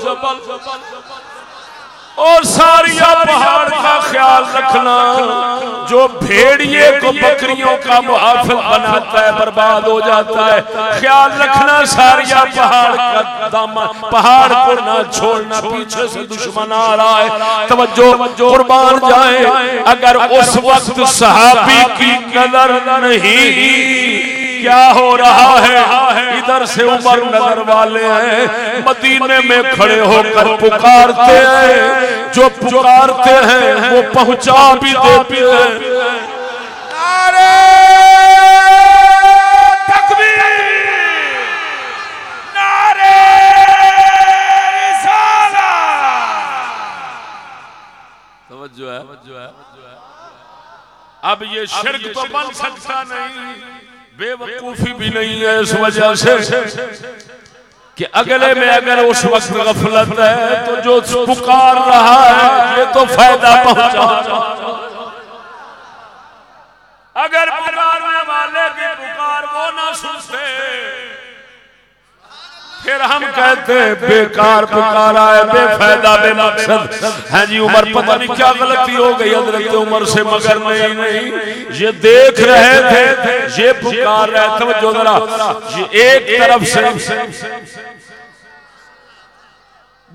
اور ساریا پہاڑ کا خیال رکھنا، جو بھیڑیے کو بکریوں کا محافظ بناتا ہے، برباد ہو جاتا ہے۔ خیال رکھنا ساریا پہاڑ کا دامن پہاڑ کو نہ چھوڑنا، پیچھے سے دشمن آ رہا ہے۔ توجہ، قربان جائیں۔ اگر اس وقت صحابی کی نظر نہیں، کیا ہو رہا ہے؟ ادھر سے عمر نظر والے ہیں، مدینے میں کھڑے ہو کر پکارتے ہیں۔ جو پکارتے ہیں وہ پہنچا بھی دیتے ہیں۔ اب یہ شرک تو بن سکتا نہیں بے وقوفی بھی نہیں ہے اس وجہ سے۔ کہ اگلے میں اگر اس وقت غفلت ہے تو جو پکار رہا ہے، یہ تو فائدہ پہنچا۔ اگر پکار پھر ہم کہتے ہیں بیکار پکارا ہے بے فائدہ بے مقصد۔ ہاں جی عمر پتہ نہیں کیا غلطی ہو گئی حضرت عمر سے مگر نہیں نہیں۔ یہ دیکھ رہے تھے یہ پکار رہے توجہ ذرا یہ ایک طرف سے۔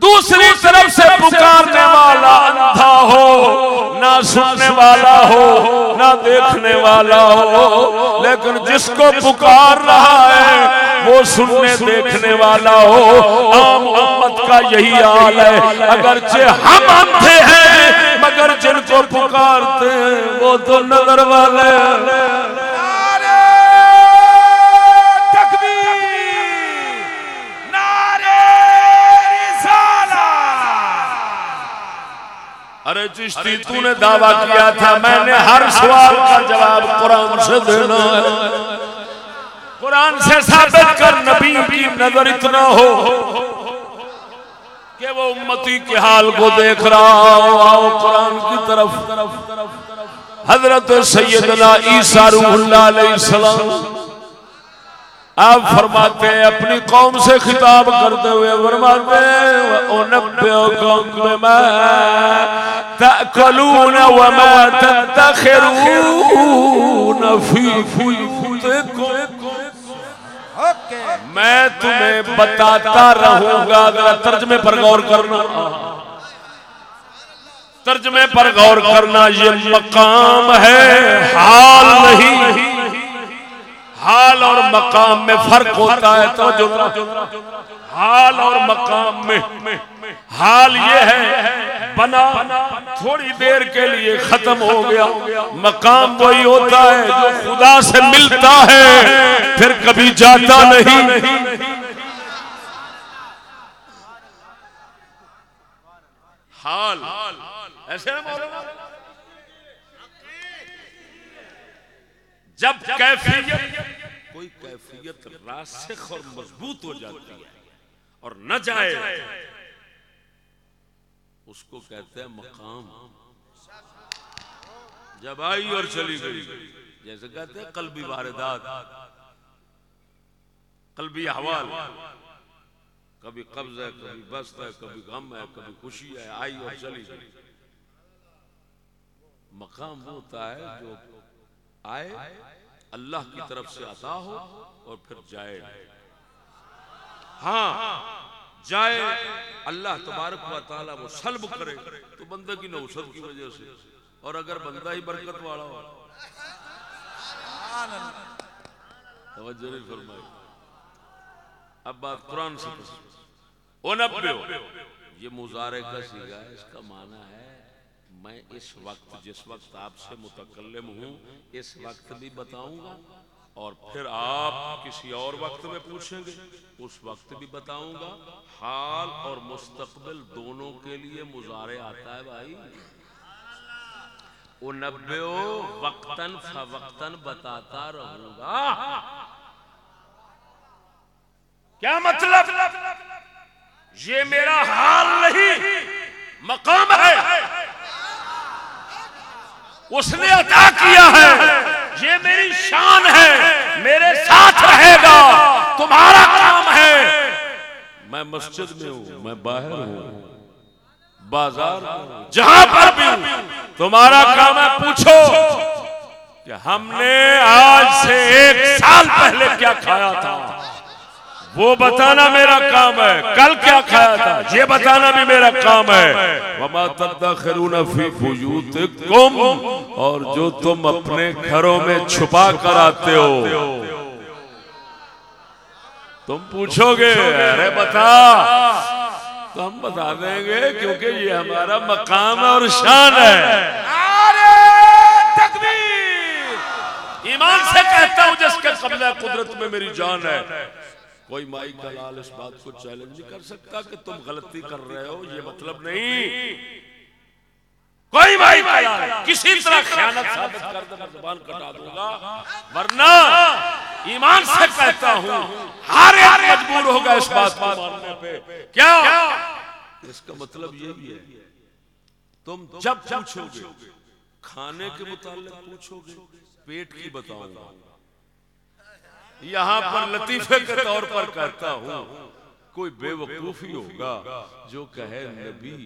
دوسری طرف سے پکارنے والا اندھا ہو، نہ سننے والا ہو، نہ دیکھنے والا ہو۔ لیکن جس کو پکار رہا ہے، وہ سننے دیکھنے والا ہو۔ عام امت کا یہی حال ہے۔ اگرچہ ہم اندھے ہیں، مگر جن کو پکارتے ہیں، وہ تو نظر والے ارے چشتی تو نے دعویٰ کیا تھا میں نے ہر سوال کا جواب قرآن سے دینا۔ ہے قرآن سے ثابت کر نبی کی نظر اتنا ہو کہ وہ امتی کے حال کو دیکھ رہا ہو آؤ قرآن کی طرف۔ حضرت سیدنا عیسیٰ روح اللہ علیہ السلام۔ آپ فرماتے ہیں، اپنی قوم سے خطاب کرتے ہوئے فرماتے ہیں، وَأُنَبِّئُكُمْ بِمَا تَأْكَلُونَ وَمَا تَدَّخِرُونَ فِي بُيُوتِكُمْ میں تمہیں بتاتا رہوں گا، ذرا ترجمے پر غور کرنا۔ ترجمے پر غور کرنا، یہ مقام ہے، حال نہیں۔ مقام میں فرق ہوتا ہے توجہ حال اور مقام میں حال یہ ہے، بنا تھوڑی دیر کے لیے ختم ہو گیا۔ مقام وہی ہوتا ہے جو خدا سے ملتا ہے، پھر کبھی جاتا نہیں۔ حال، ایسے جب کیفیت کوئی کیفیت راسخ اور مضبوط ہو جاتی ہے اور نہ جائے اس کو کہتے ہیں مقام۔ جب آئی اور چلی گئی، جیسے کہتے ہیں قلبی واردات، قلبی احوال۔ کبھی قبض ہے، کبھی بست ہے، کبھی غم ہے، کبھی خوشی ہے، آئی اور چلی گئی۔ مقام وہ ہوتا ہے جو آئے اللہ کی طرف سے عطا ہو اور پھر جائے ہاں جائے اللہ تبارک و تعالی وہ سلب کرے تو بندے کی نوسط کی وجہ سے۔ اور اگر بندہ ہی برکت والا ہو۔ توجہ نہیں فرمائی۔ اب بات قرآن سے یہ مزارے کا سیگا ہے، اس کا معنی ہے میں اس وقت جس وقت آپ سے متکلم ہوں، اس وقت بھی بتاؤں گا۔ اور پھر آپ کسی اور وقت میں پوچھیں گے، اس وقت بھی بتاؤں گا۔ حال اور مستقبل دونوں کے لیے مظاہرے آتا ہے بھائی۔ انبیو وقتاً فوقتاً بتاتا رہوں گا۔ کیا مطلب؟ یہ میرا حال نہیں، مقام ہے۔ اس نے عطا کیا ہے۔ یہ میری شان ہے۔ میرے ساتھ رہے گا۔ تمہارا کام ہے۔ میں مسجد میں ہوں، میں باہر ہوں۔ بازار جہاں پر بھی ہوں۔ تمہارا کام ہے، پوچھو کہ ہم نے آج سے ایک سال پہلے کیا کھایا تھا۔ وہ بتانا میرا کام ہے۔ کل کیا کھایا تھا؟ یہ بتانا بھی میرا کام ہے۔ وما تدخرون فی بیوتکم اور جو تم اپنے گھروں میں چھپا کر آتے ہو۔ تم پوچھو گے ارے بتا۔ تو ہم بتا دیں گے کیونکہ یہ ہمارا مقام ہے اور شان ہے۔ ایمان سے کہتا ہوں جس کے قبضہ قدرت میں میری جان ہے۔ کوئی مائی کا لال اس بات کو چیلنج نہیں کر سکتا کہ تم غلطی کر رہے ہو، یہ مطلب نہیں۔ کوئی مائی کا لال کسی طرح خیانت ثابت کر دے، میں زبان کٹا دوں گا۔ ورنہ ایمان سے کہتا ہوں، ہر ایک مجبور ہوگا اس بات کو ماننے پہ۔ کیا؟ اس کا مطلب یہ بھی ہے، تم جب پوچھو گے، کھانے کے متعلق پوچھو گے، پیٹ کی بتاؤں گا۔ یہاں پر لطیفے کے طور پر کہتا ہوں کوئی بے وقوفی ہوگا جو کہے نبی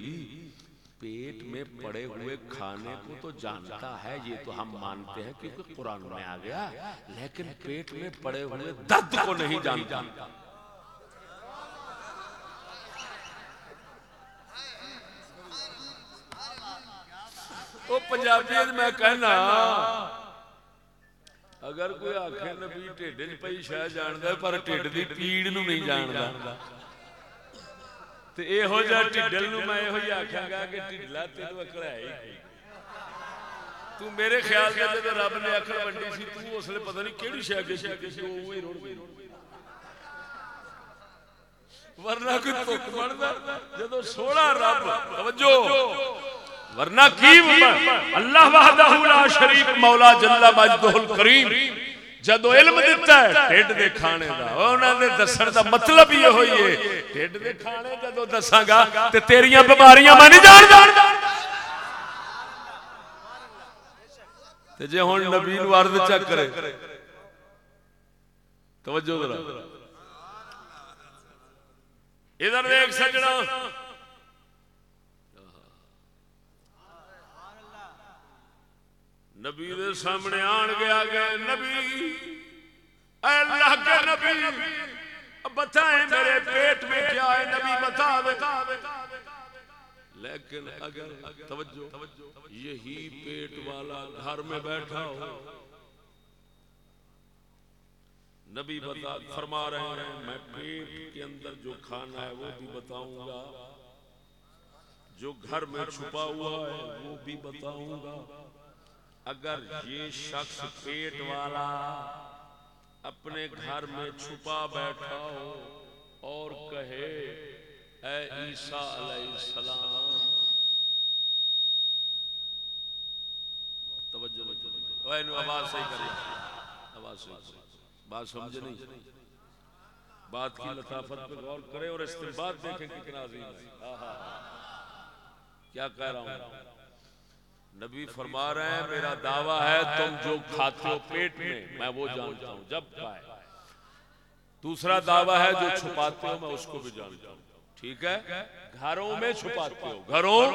پیٹ میں پڑے ہوئے کھانے کو تو جانتا ہے یہ تو ہم مانتے ہیں کیونکہ قرآن میں آ گیا لیکن پیٹ میں پڑے ہوئے درد کو نہیں جانتا۔ وہ پنجابی میں کہنا اگر کوئی آخر نبی ٹھڈ چ پی شہ جاندا پر ٹھڈ دی پیڑ نو نہیں جاندا۔ تے جا ٹھڈل نو میں ایہو ہی آکھاں گا کہ ٹھڈلا تینو اکڑ ہے ہی تو میرے خیال سے جب رب نے اکڑ ونڈی سی، تو اس لیے پتہ نہیں کیڑی شے کے شے سی ہی رڑ گئی۔ ورنہ کوئی تک جدو سونا رب، توجہ! ورنہ کی اللہ وحدہ لا شریک مولا جل مجدہ الکریم جدو علم دیتا ہے، ٹھڈ دے کھانے دا۔ انہاں دے دسن دا مطلب یہ ہوئی ہے، ٹھڈ دے کھانے جدو دساں گا تے تیریاں بیماریاں میں نہیں جان جان تے جے ہن نبی نو عرض چک کرے۔ توجہ ذرا۔ ادھر دیکھ سجنا۔ نبی دے سامنے آن گیا گئے، نبی۔ اے اللہ کے نبی بتائیں میرے پیٹ میں کیا ہے؟ نبی بتا دے۔ لیکن اگر توجہ، یہی پیٹ والا گھر میں بیٹھا ہو، نبی بتا، فرما رہے ہیں، میں پیٹ کے اندر جو کھانا ہے وہ بھی بتاؤں گا۔ جو گھر میں چھپا ہوا ہے وہ بھی بتاؤں گا۔ اگر یہ شخص پیٹ والا اپنے گھر میں چھپا بیٹھا ہو اور کہے، اے عیسیٰ علیہ السلام. توجہ نہیں آواز صحیح کریں آواز صحیح بات سمجھے نہیں۔ بات کی لطافت پہ غور کریں اور استنباط دیکھیں کتنا عظیم ہے۔ کیا کہہ رہا ہوں؟ نبی فرما رہے ہیں، میرا دعویٰ ہے تم جو کھاتے ہو پیٹ میں میں وہ جانتا ہوں، جب کھائے۔ دوسرا دعویٰ ہے جو چھپاتے ہو، میں اس کو بھی جانتا ہوں۔ ٹھیک ہے؟ گھروں میں چھپاتے ہو۔ گھروں؟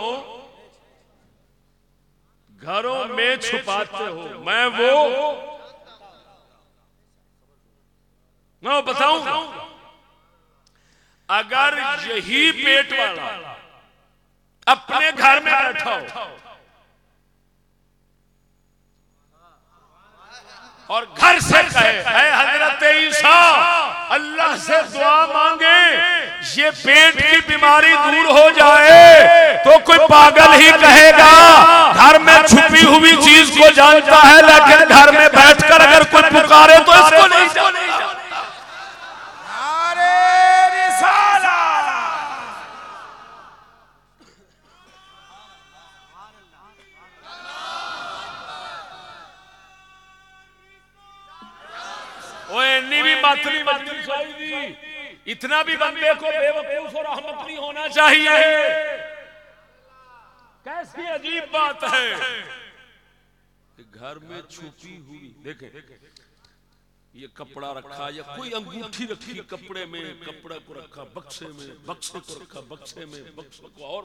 گھروں میں چھپاتے ہو۔ میں وہ میں بتاؤں۔ اگر یہی پیٹ والا اپنے گھر میں بیٹھا ہو اور گھر سے کہے اے حضرت عیسیٰ اللہ سے دعا مانگے یہ پیٹ کی بیماری دور ہو جائے تو کوئی پاگل ہی کہے گا گھر میں چھپی ہوئی چیز کو جانتا ہے لیکن گھر میں بیٹھ کر اگر کوئی پکارے تو اس کو نہیں جانتا۔ اینی بھی چاہیے اتنا بھی بندے کو بے وقوف اور احمق نہیں ہونا چاہیے۔ کیسی عجیب بات ہے۔ گھر میں چھپی ہوئی، دیکھیں، یہ کپڑا رکھا، یا کوئی انگوٹھی رکھی کپڑے میں، کپڑے کو رکھا بکسے میں، بکسے کو رکھا بکسے میں، بکسے کو اور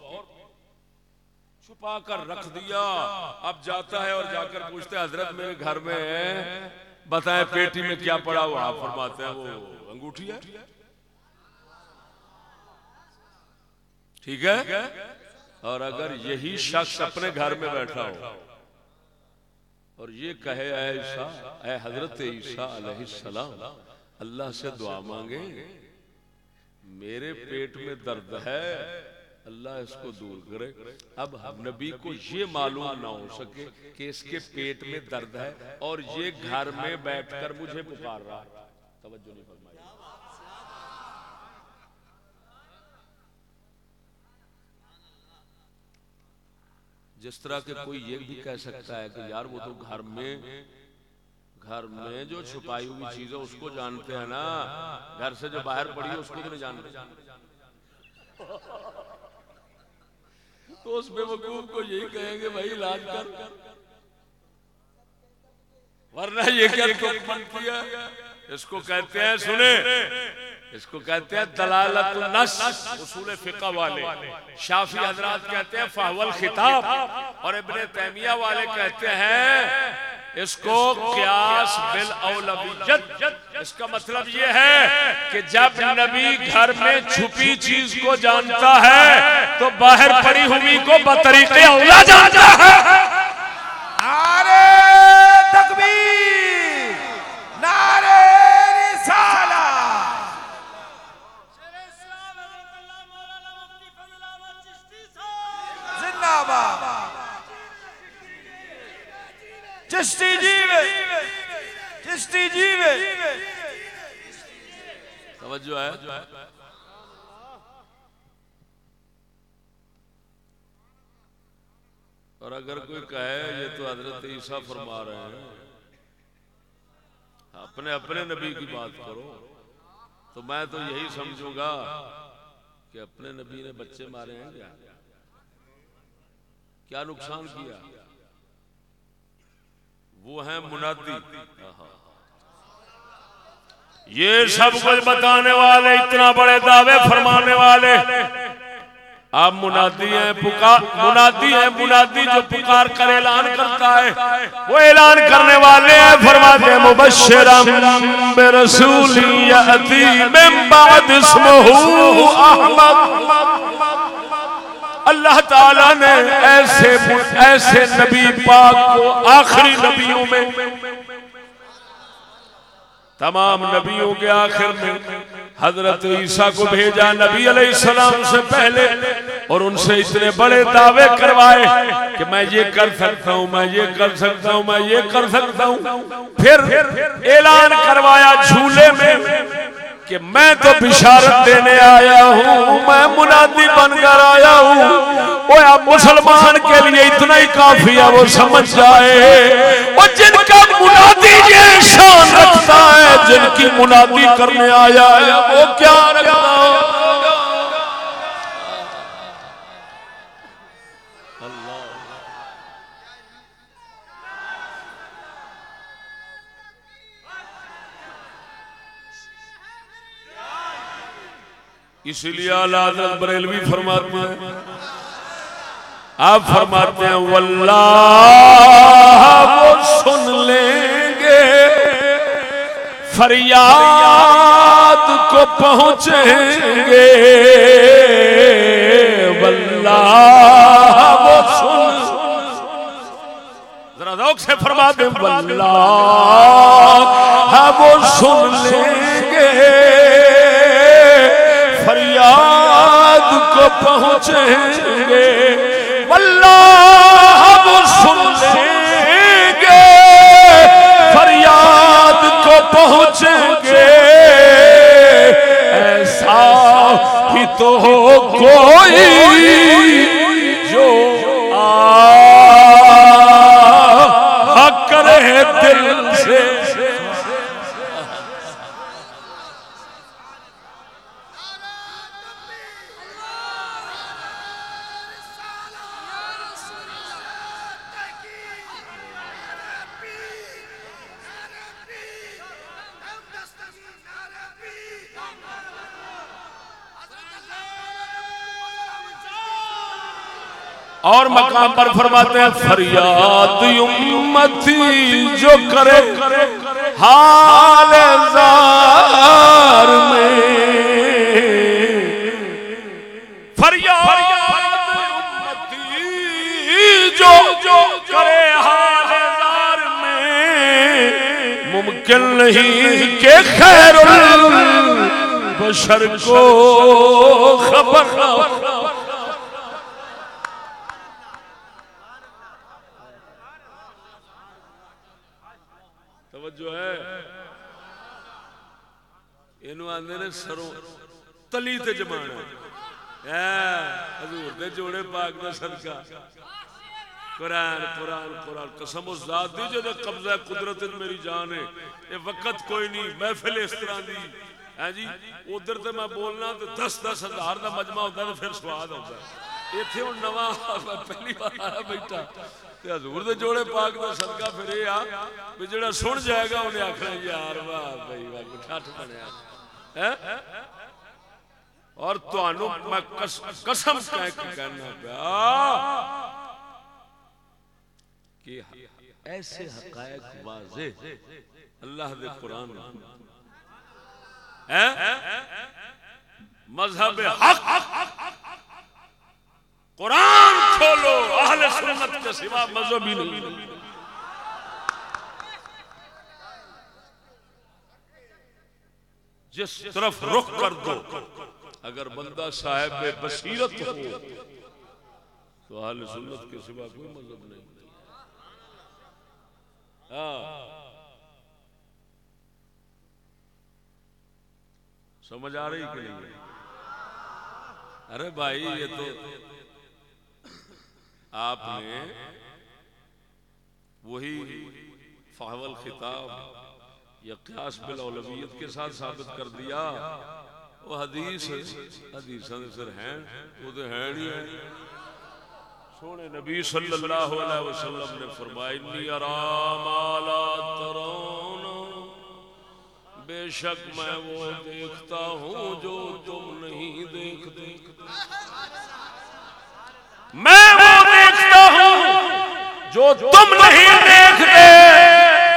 چھپا کر رکھ دیا۔ اب جاتا ہے اور جا کر پوچھتے حضرت میرے گھر میں ہے بتائیں پیٹی میں کیا پڑا ہوا؟ آپ فرماتے ہیں وہ انگوٹھی ہے؟ ٹھیک ہے؟ اور اگر یہی شخص اپنے گھر میں بیٹھا ہو اور یہ کہے اے عیسیٰ اے حضرت عیسیٰ علیہ السلام اللہ سے دعا مانگے میرے پیٹ میں درد ہے اللہ اس کو دور کرے۔ اب نبی کو یہ معلوم نہ ہو سکے کہ اس کے پیٹ میں درد ہے اور یہ گھر میں بیٹھ کر مجھے پکار رہا ہے۔ توجہ نہیں فرمائی۔ جس طرح کہ کوئی یہ بھی کہہ سکتا ہے کہ یار وہ تو گھر میں گھر میں جو چھپائی ہوئی چیز ہے اس کو جانتے ہیں نا۔ گھر سے جو باہر پڑی ہے اس کو تو نہیں جانتے۔ تو اس بے وقوف کو یہی کہیں گے بھائی علاج کر۔ ورنہ یہ کیا بند کیا؟ اس کو کہتے ہیں، سنے۔ اس کو کہتے ہیں دلالت النس اصول فقہ والے۔ شافی حضرات کہتے ہیں فاول خطاب اور ابن تیمیہ والے کہتے ہیں اس کو قیاس بالاولویت. اس کا مطلب یہ ہے کہ جب نبی گھر میں چھپی چیز کو جانتا ہے، تو باہر پڑی ہوئی کو بطریق اولا جانتا ہے۔ چشتی جیوے چشتی جیوے۔ توجہ ہے۔ اور اگر کوئی کہے یہ تو حضرت عیسیٰ فرما رہے ہیں، اپنے اپنے نبی کی بات کرو، تو میں تو یہی سمجھوں گا کہ اپنے نبی نے بچے مارے ہیں کیا؟ کیا نقصان کیا؟ وہ ہیں منادی۔ یہ سب کچھ بتانے والے، اتنا بڑے دعوے فرمانے والے۔ آپ منادی ہیں، پکار، منادی ہیں، منادی جو پکار کر اعلان کرتا ہے۔ وہ اعلان کرنے والے ہیں، فرماتے ہیں، مبشرم برسول یأتی من بعد اسمہ احمد۔ اللہ تعالیٰ نے ایسے ایسے نبی پاک کو آخری نبیوں میں تمام نبیوں کے آخر میں حضرت عیسیٰ کو بھیجا نبی علیہ السلام سے پہلے اور ان سے اتنے بڑے دعوے کروائے کہ میں یہ کر سکتا ہوں، میں یہ کر سکتا ہوں، میں یہ کر سکتا ہوں۔ پھر اعلان کروایا جھولے میں کہ میں تو بشارت دینے آیا ہوں، میں منادی بن کر آیا ہوں۔ وہ مسلمان کے لیے اتنا ہی کافی ہے، وہ سمجھ جائے۔ وہ جن کا منادی یہ شان رکھتا ہے، جن کی منادی کرنے آیا ہے، وہ کیا رکھتا اسی لیے حضرت بریلوی فرماتے ہیں۔ آپ فرماتے ہیں، واللہ وہ سن لیں گے۔ فریاد کو پہنچیں گے۔ واللہ وہ سن ذرا ذوق سے فرما دیں۔ واللہ وہ سن لیں گے۔ فریاد کو پہنچیں گے۔ واللہ وہ سن لیں گے۔ فریاد کو پہنچیں گے۔ ایسا ہی تو ہو کوئی جو آ کرے دل اور مقام پر فرماتے ہیں، فریاد امتی جو کرے حال زار میں۔ فریاد امتی جو کرے حال زار میں۔ ممکن نہیں کہ خیر البشر کو خبر نہ ہو توجہ ہے۔ اینو آندے نے سروں، تلی تے جمانا اے، حضور دے جوڑے پاک دا صدقہ۔ قرآن قرآن قرآن۔ قسم و ذات دی جو قبضہ قدرت میری جان ہے۔ یہ وقت کوئی نہیں، محفل اس طرح دی۔ ہاں جی ادھر تے میں بولنا تے دس دس ہزار دا مجمع ہوتا ہے پھر سواد ہوتا ہے۔ ایتھے ہوں نواں پہلی بار آیا بیٹھا۔ تے حضور دے جوڑے پاک دا صدقہ پھر یہ آ بھی جڑا سن جائے گا انہیں آخنا یار واہ بھائی واہ ٹھٹ بنیا ہیں؟ اور تانوں میں قسم کہہ کے کہنا پیا کہ ایسے حقائق واضح اللہ دے قرآن مذہب حق قرآن کھولو، اہل سنت کے سوا مذہب ہی نہیں۔ جس طرف رخ کر دو، اگر بندہ صاحب بصیرت ہو، تو اہل سنت کے سوا کوئی مذہب نہیں۔ ہاں۔ سمجھ آ رہی کہ نہیں؟ ارے بھائی، یہ تو آپ نے وہی فاول خطاب یا قیاس بالاولویت کے ساتھ ثابت کر دیا۔ وہ حدیث حدیث سر ہیں، وہ تو ہیں نہیں ہیں۔ سونے نبی صلی اللہ علیہ وسلم نے فرمایا، انی ارام لا ترون۔ بے شک میں وہ دیکھتا ہوں جو تم نہیں دیکھتے۔ میں وہ جو تم نہیں دیکھتے،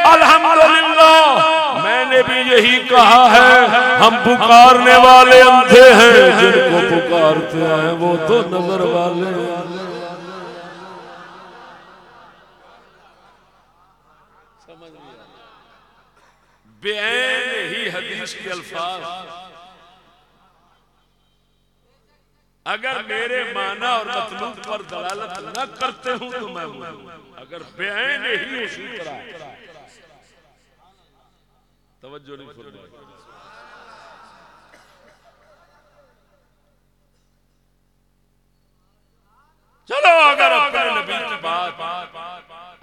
الحمدللہ، میں نے بھی یہی کہا ہے، ہم پکارنے والے اندھے ہیں، جن کو پکارتے ہیں، وہ تو نظر والے بے ہی حدیث کے الفاظ۔ اگر میرے معنی اور مطلوب پر دلالت نہ کرتے ہوں تو میں بولوں اگر بے ہی اسی طرح توجہ نہیں فرمائی۔ چلو اگر اپنے نبی کی بات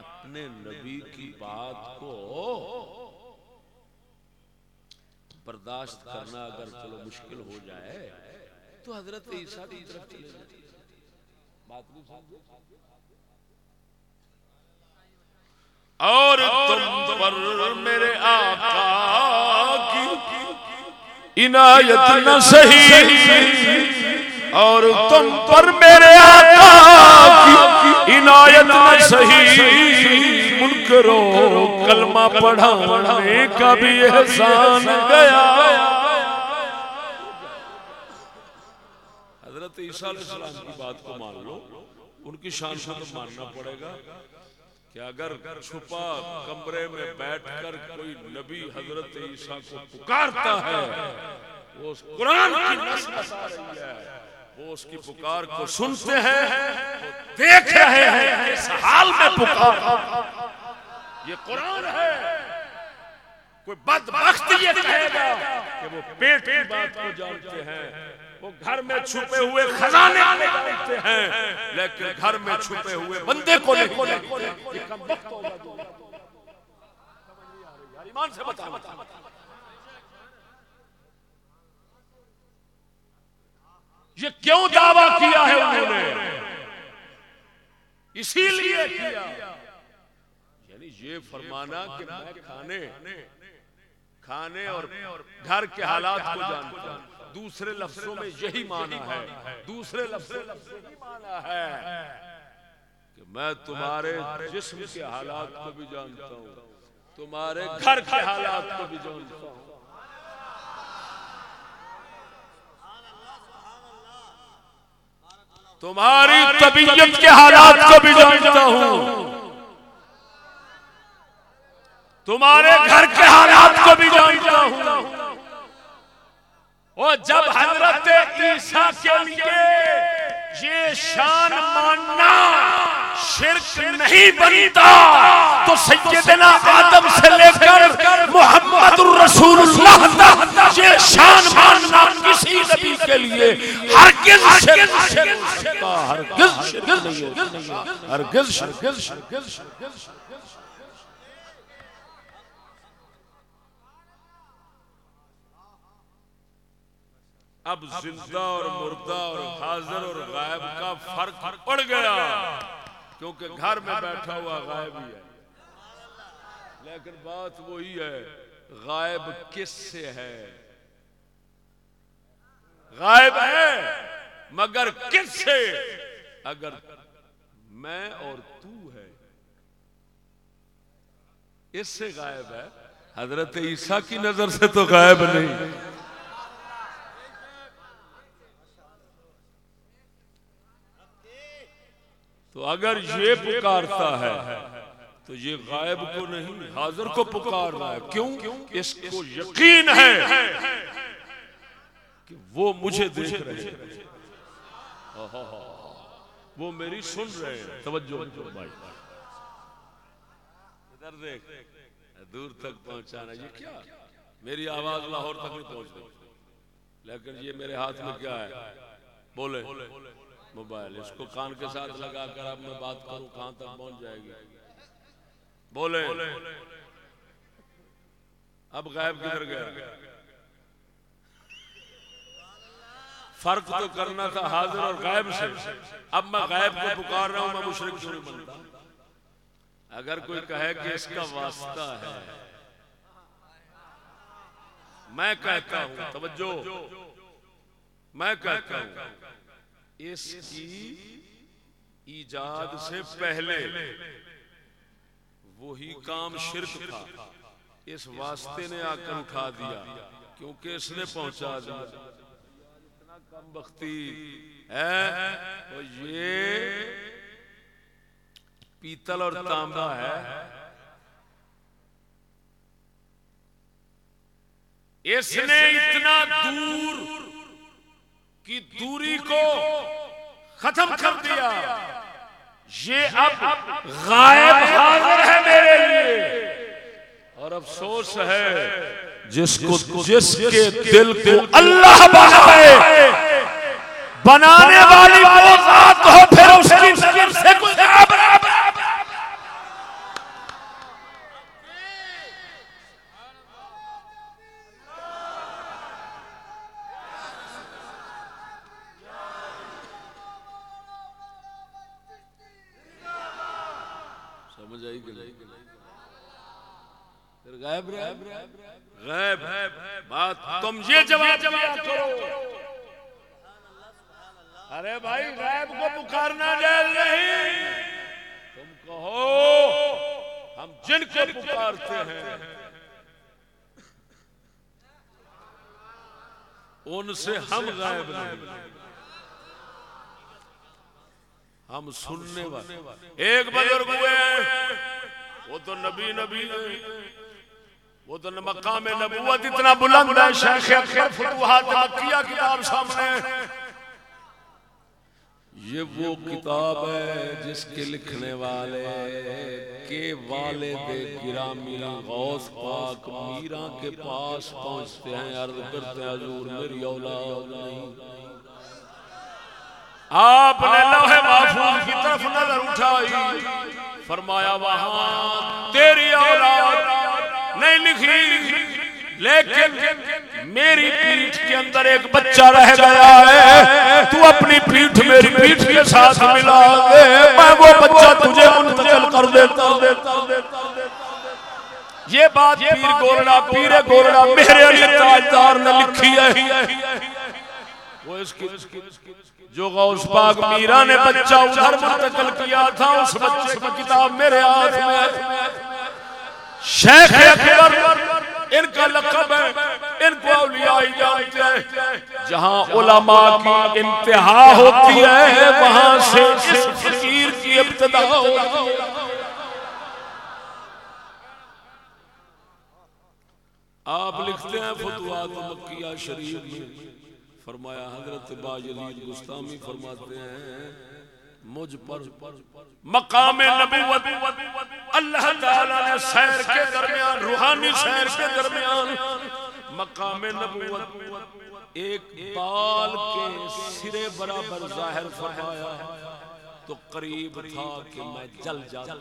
اپنے نبی کی بات کو برداشت کرنا اگر چلو مشکل ہو جائے۔ تو حضرت عیسیٰ کی طرف چلے جائیں۔ بات نہیں سمجھے اور تم پر میرے آقا کی عنایت نہ صحیح۔ اور تم پر میرے آقا کی عنایت نہ صحیح۔ منکرو کلمہ پڑھانے کا بھی احسان گیا۔ حضرت عیسیٰ علیہ السلام کی بات کو مان لو، ان کی شان کو تو ماننا پڑے گا کہ اگر چھپا کمرے میں بیٹھ کر کوئی نبی حضرت عیسیٰ کو پکارتا ہے، وہ اس قرآن کی نس آ رہی ہے، وہ اس کی پکار کو سنتے ہیں، وہ دیکھ رہے ہیں اس حال میں پکار۔ یہ قرآن ہے۔ کوئی بدبخت یہ کہے گا کہ وہ پیٹ کی بات کو جانتے ہیں وہ گھر میں چھپے ہوئے خزانے کو ہیں، لیکن گھر میں چھپے ہوئے بندے کو نہیں۔ یہ ایمان سے بتا یہ کیوں دعویٰ کیا ہے انہوں نے؟ اسی لیے کیا۔ یعنی یہ فرمانا کہ میں کھانے کھانے اور گھر کے حالات کو جانتا ہوں۔ دوسرے لفظوں میں یہی معنی ہے۔ دوسرے لفظوں میں یہی معنی ہے کہ میں تمہارے جسم کے حالات کو بھی جانتا ہوں۔ تمہارے گھر کے حالات کو بھی جانتا ہوں۔ تمہاری طبیعت کے حالات کو بھی جانتا ہوں۔ تمہارے گھر کے حالات کو بھی جانتا ہوں۔ اور جب حضرت عیسیٰ کے لیے یہ شان ماننا شرک نہیں بنتا۔ تو سیدنا آدم سے لے کر محمد الرسول اللہ تک یہ شان ماننا کسی نبی کے لیے۔ ہرگز شرک ہرگز شرک ہرگز شرک ہرگز شرک اب زندہ اور مردہ اور حاضر اور غائب کا فرق پڑ گیا کیونکہ گھر میں بیٹھا ہوا غائب ہی ہے۔ لیکن بات وہی ہے غائب کس سے ہے؟ غائب ہے مگر کس سے؟ اگر میں اور تو ہے اس سے غائب ہے۔ حضرت عیسیٰ کی نظر سے تو غائب نہیں۔ تو اگر یہ پکارتا ہے، تو یہ غائب کو نہیں، حاضر کو پکار رہا ہے۔ کیوں؟ اس کو یقین ہے کہ وہ مجھے دیکھ رہے ہیں۔ وہ میری سن رہے ہیں۔ توجہ بھائی ادھر دیکھ، دور تک پہنچانا یہ کیا؟ میری آواز لاہور تک نہیں پہنچ رہی۔ لیکن یہ میرے ہاتھ میں کیا ہے؟ بولے۔ موبائل، اس کو کان کے ساتھ لگا کر اب میں بات کروں، کہاں تک پہنچ جائے گی؟ بولے اب غائب کدھر گیا؟ فرق تو کرنا تھا حاضر اور غائب سے۔ اب میں غائب کو پکار رہا ہوں، میں مشرق کیوں نہیں بنتا۔ اگر کوئی کہے کہ اس کا واسطہ ہے، میں کہتا ہوں، توجہ، میں کہتا ہوں۔ اس کی ایجاد سے پہلے وہی کام شرک تھا۔ اس واسطے نے آ کر اٹھا دیا کیونکہ اس نے پہنچا دیا۔ اتنا کم بختی ہے یہ پیتل اور تانبا ہے۔ اس نے اتنا دور کی دوری کو ختم کر دیا۔ یہ اب غائب حاضر ہے میرے لیے۔ اور افسوس ہے جس کو جس کے دل کو اللہ بنائے بنانے والی وہ ذات ہو پھر اس کی نظر سے غائب بات تم یہ جواب جواب کرو۔ ارے بھائی غائب کو پکارنا جائز نہیں۔ تم کہو، ہم جن کو پکارتے ہیں، ان سے ہم غائب نہیں۔ ہم سننے والے۔ ایک بزرگ ہوئے وہ تو نبی نبی وہ تو مقام نبوت اتنا بلند ہے شیخ اکبر فتوحات مکیہ کتاب سامنے۔ یہ وہ کتاب ہے جس کے لکھنے والے کے والد گرامی غوث پاک میرا کے پاس پہنچتے ہیں عرض کرتے ہیں حضور میری اولاد نہیں۔ آپ نے لوح محفوظ کی طرف نظر اٹھائی۔ فرمایا وہاں تیری اولاد نہیں لکھی۔ لیکن میری پیٹھ کے اندر ایک بچہ رہ گیا ہے۔ تو اپنی پیٹھ میری پیٹھ کے ساتھ ملا۔ دے میں وہ بچہ تجھے منتقل کر دیتا یہ بات پیر گولڑا پیر گولڑا میرے علی تاجدار نے لکھی ہے۔ وہ اس کی، جو غوث پاک میرا نے بچہ ادھر منتقل کیا تھا، اس بچے کی کتاب میرے ہاتھ میں شیخ اکبر ان کا لقب ہے ان کو اولیاء ہی جانتے ہیں۔ جہاں علماء کی انتہا ہوتی ہے وہاں سے اس فقیر کی ابتدا ہوتی ہے۔ آپ لکھتے ہیں فتوات مکیہ شریف میں۔ فرمایا حضرت با یزید گستامی فرماتے ہیں مجھ پر مقام نبوت اللہ تعالی نے سیر کے درمیان روحانی سیر کے درمیان مقام نبوت ایک بال کے سرے برابر ظاہر فرمایا تو قریب تھا کہ میں جل جاتا۔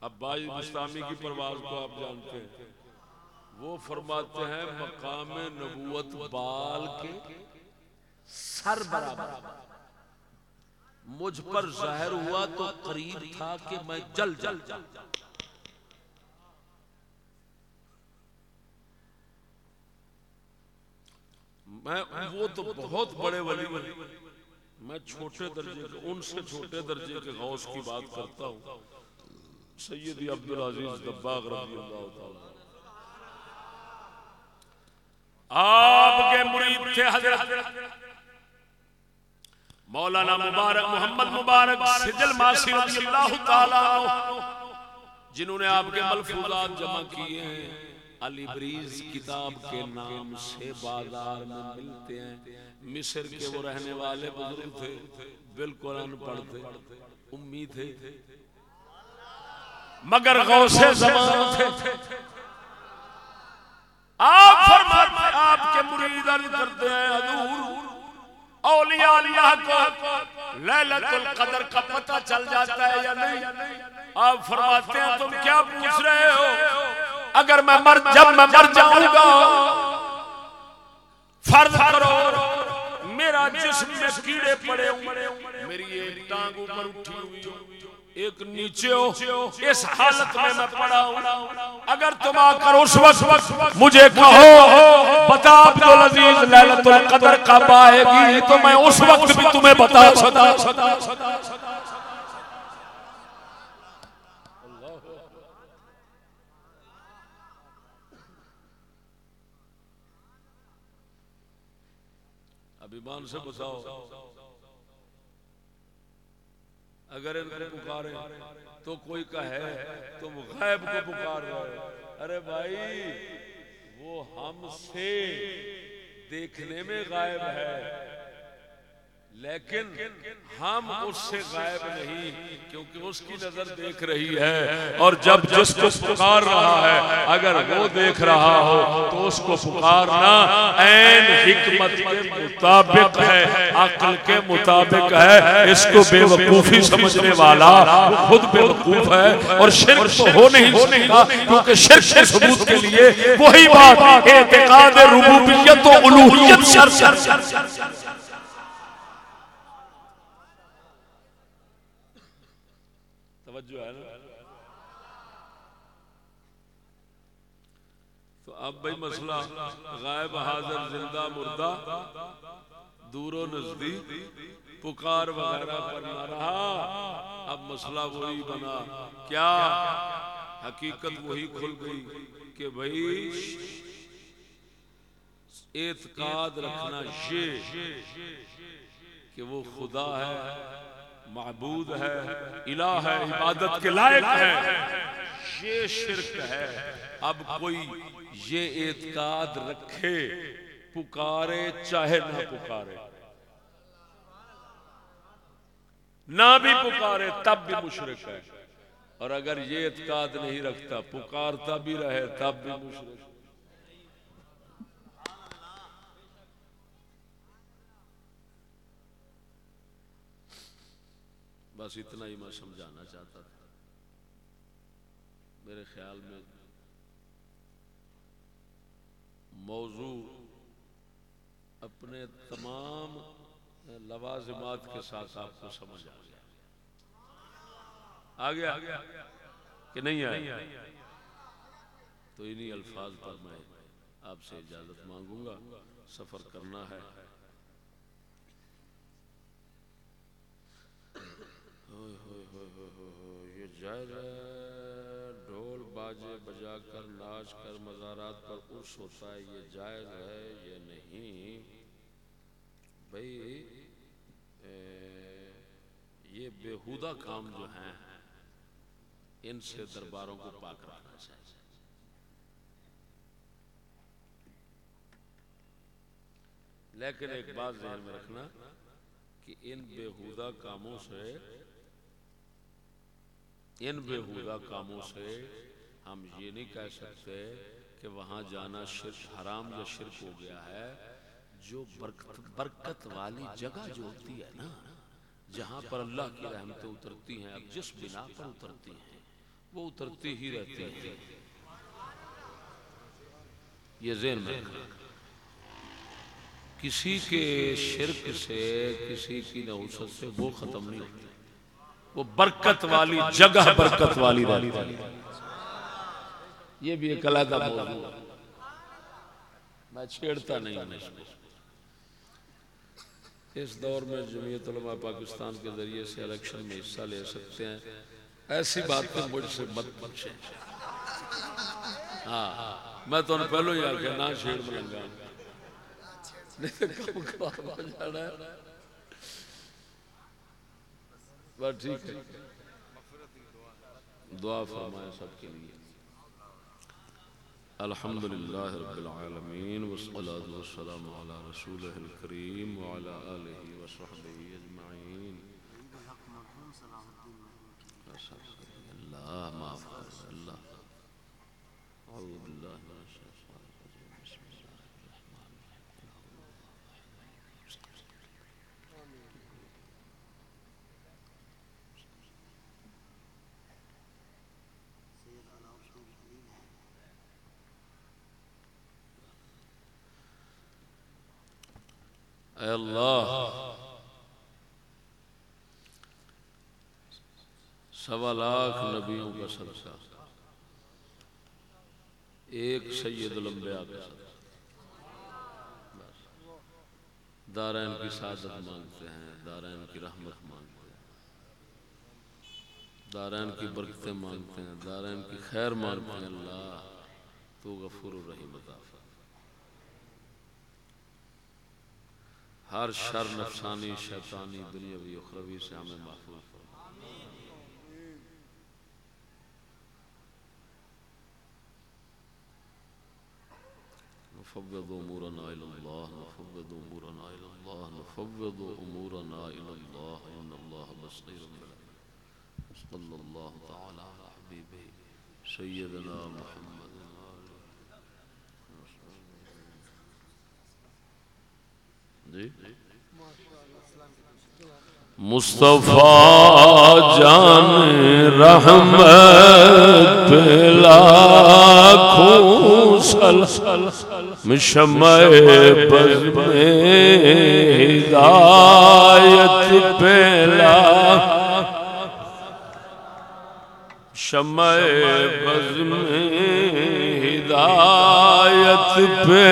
اب بائی مستامی کی پرواز کو آپ جانتے ہیں۔ وہ فرماتے ہیں مقام نبوت بال کے سر برابر۔ مجھ پر ظاہر ہوا تو قریب تھا کہ میں جل جل۔ جل میں وہ تو بہت بڑے ولی۔ میں چھوٹے درجے کے ان سے چھوٹے درجے کے غوث کی بات کرتا ہوں۔ سیدی عبدالعزیز دباغ رضی اللہ تعالی۔ آپ کے مرید تھے حضرت مولانا مبارک محمد مبارک سجل ماسی رضی اللہ تعالی جنہوں نے آپ کے ملفوظات جمع کیے ہیں۔ علی بریز کتاب کے نام سے بازار میں ملتے ہیں۔ مصر کے وہ رہنے والے بزرگ تھے، بالکل ان پڑھ تھے امید تھے۔ مگر غوث زمان تھے۔ آپ فرماتے ہیں، آپ کے مرید عرض کرتے ہیں، حضور، اولیاء اللہ کو لیلت القدر کا پتہ چل جاتا ہے یا نہیں؟ آپ فرماتے ہیں، تم کیا پوچھ رہے ہو؟ اگر میں مر جب میں مر جاؤں گا، فرض کرو، میرا جسم میں کیڑے پڑے ہوئے میری ایک ٹانگ اوپر اٹھی ہوئی ہو۔ ایک نیچے ہو، اس حالت میں میں پڑا ہوں۔ اگر تم آ کر اس وقت مجھے کہو، بتا عبدالعزیز لیلت القدر کب آئے گی، تو میں اس وقت بھی تمہیں بتا سکتا اب ایمان سے بتاؤ اگر ان کو پکارے تو کوئی کہے تم غیب کو پکار رہے ارے بھائی، وہ ہم سے دیکھنے میں غائب ہے۔ لیکن ہم اس سے غائب نہیں کیونکہ اس کی نظر دیکھ رہی ہے۔ اور جب جس کو پکار رہا ہے اگر وہ دیکھ رہا ہو تو اس کو پکارنا این حکمت کے مطابق ہے عقل کے مطابق ہے۔ اس کو بے وقوفی سمجھنے والا وہ خود بے وقوف ہے اور شرک تو ہو نہیں سکتا کیونکہ شرک کے ثبوت کے لیے وہی بات اعتقاد ربوبیت و الوہیت۔ شرک توجہ ہے نا. تو اب بھائی مسئلہ غائب حاضر زندہ مردہ دور و نزدیک پکار وغیرہ پر نہ رہا. اب مسئلہ وہی بنا. کیا حقیقت وہی کھل گئی کہ بھائی اعتقاد رکھنا یہ کہ وہ خدا ہے. معبود ہے الہ ہے عبادت کے لائق ہے۔ یہ شرک ہے۔ اب کوئی یہ اعتقاد رکھے پکارے چاہے نہ پکارے۔ نہ بھی پکارے تب بھی مشرک ہے۔ اور اگر یہ اعتقاد نہیں رکھتا پکارتا بھی رہے تب بھی مشرک بس اتنا ہی میں سمجھانا چاہتا تھا۔ میرے خیال میں موضوع اپنے تمام لوازمات کے ساتھ آپ کو سمجھ آ گیا۔ آ گیا کہ نہیں آیا؟ تو انہی الفاظ پر میں آپ سے اجازت مانگوں گا۔ سفر کرنا ہے ہوئے ہوئے ہوئے ہوئے ہوئے ہوئے، یہ جائز ہے ڈھول باجے بجا کر ناچ کر، مزارات پر عرس ہوتا ہے، یہ جائز ہے یہ نہیں؟ بھائی یہ بےہودہ کام جو ہیں، ان سے درباروں کو پاک رکھنا چاہیے۔ لیکن ایک بات ذہن میں رکھنا کہ ان بےہودہ کاموں سے ان بےہودہ کاموں سے ہم یہ نہیں کہہ سکتے کہ وہاں جانا شرک حرام یا شرک ہو گیا ہے جو برکت, برکت والی جگہ جو ہوتی ہے نا جہاں پر اللہ کی رحمتیں اترتی ہیں اب جس بنا پر اترتی ہیں وہ اترتی ہی رہتی ہیں۔ یہ ذہن میں کسی کے شرک سے کسی کی نوست سے وہ ختم نہیں ہوتی۔ وہ برکت والی جگہ برکت والی رہتی ہے۔ یہ بھی ایک علیحدہ موضوع ہے۔ میں چھیڑتا نہیں ہوں اس دور میں جمعیت علماء پاکستان کے ذریعے سے الیکشن میں حصہ لے سکتے ہیں۔ ایسی باتیں مجھ سے مت پوچھیں۔ ہاں میں تو پہلو ہی آ کے نہ چھیڑ ملنگا نہیں تو کم ہو جانا ہے؟ بس ٹھیک ہے۔ دعا فرمائے سب کے لیے۔ الحمد لله رب العالمين والصلاة والسلام على رسوله الكريم وعلى آله وصحبه أجمعين الله ما أفعل الله اے اللہ۔ سوا لاکھ نبیوں کا صدقہ۔ ایک سید الانبیاء کا دارین کی سعادت مانگتے ہیں دارین کی رحمت مانگتے ہیں۔ دارین کی برکتیں مانگتے ہیں دارین کی خیر مانگتے ہیں۔ اللہ تو غفور الرحیم عطا فرما ہر شر نفسانی، شیطانی، دنیاوی اخروی سے ہمیں محفوظ فرما۔ نفوض امورنا الى الله، نفوض امورنا الى الله، نفوض امورنا الى الله، ان الله بصير بنا صلى الله تعالى على حبيبه سيدنا محمد. جی مصطفیٰ جان رحمت پہ لاکھوں سل شمع بز ہدایت پہ لاکھ شمع بز میں ہدایت پہ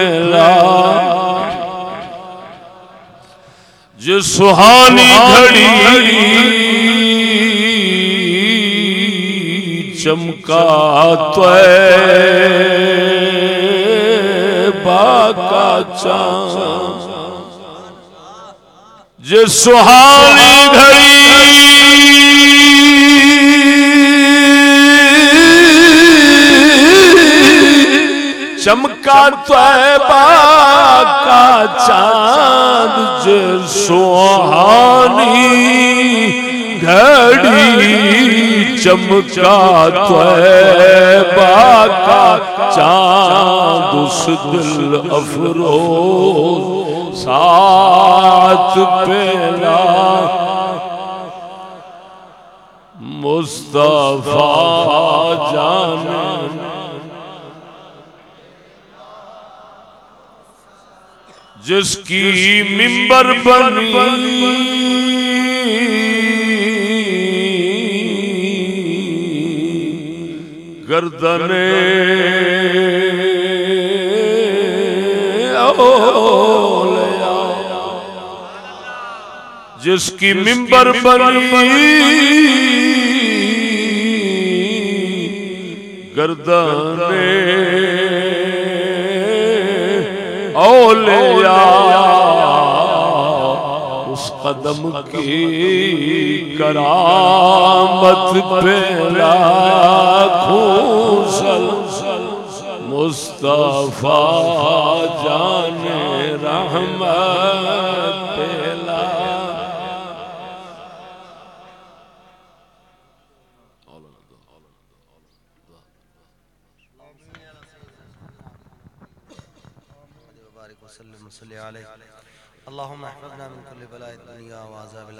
جو سہانی گھڑی چمکا تو کا چاند جو سہانی گھڑی چمکا تو کا چاند جو سہانی گھڑی چمکا تو کا چاند اس دل افروز، ساتھ پیلا مصطفیٰ جان جس کی ممبر بنی گردن جس کی ممبر بنی گردان اولیاء اس قدم کی کرامت پہ لاکھوں سل مصطفیٰ جان رحمت پہ لاکھوں وبارك وسلم وصلي عليه اللهم احفظنا من كل بلاء الدنيا وعذاب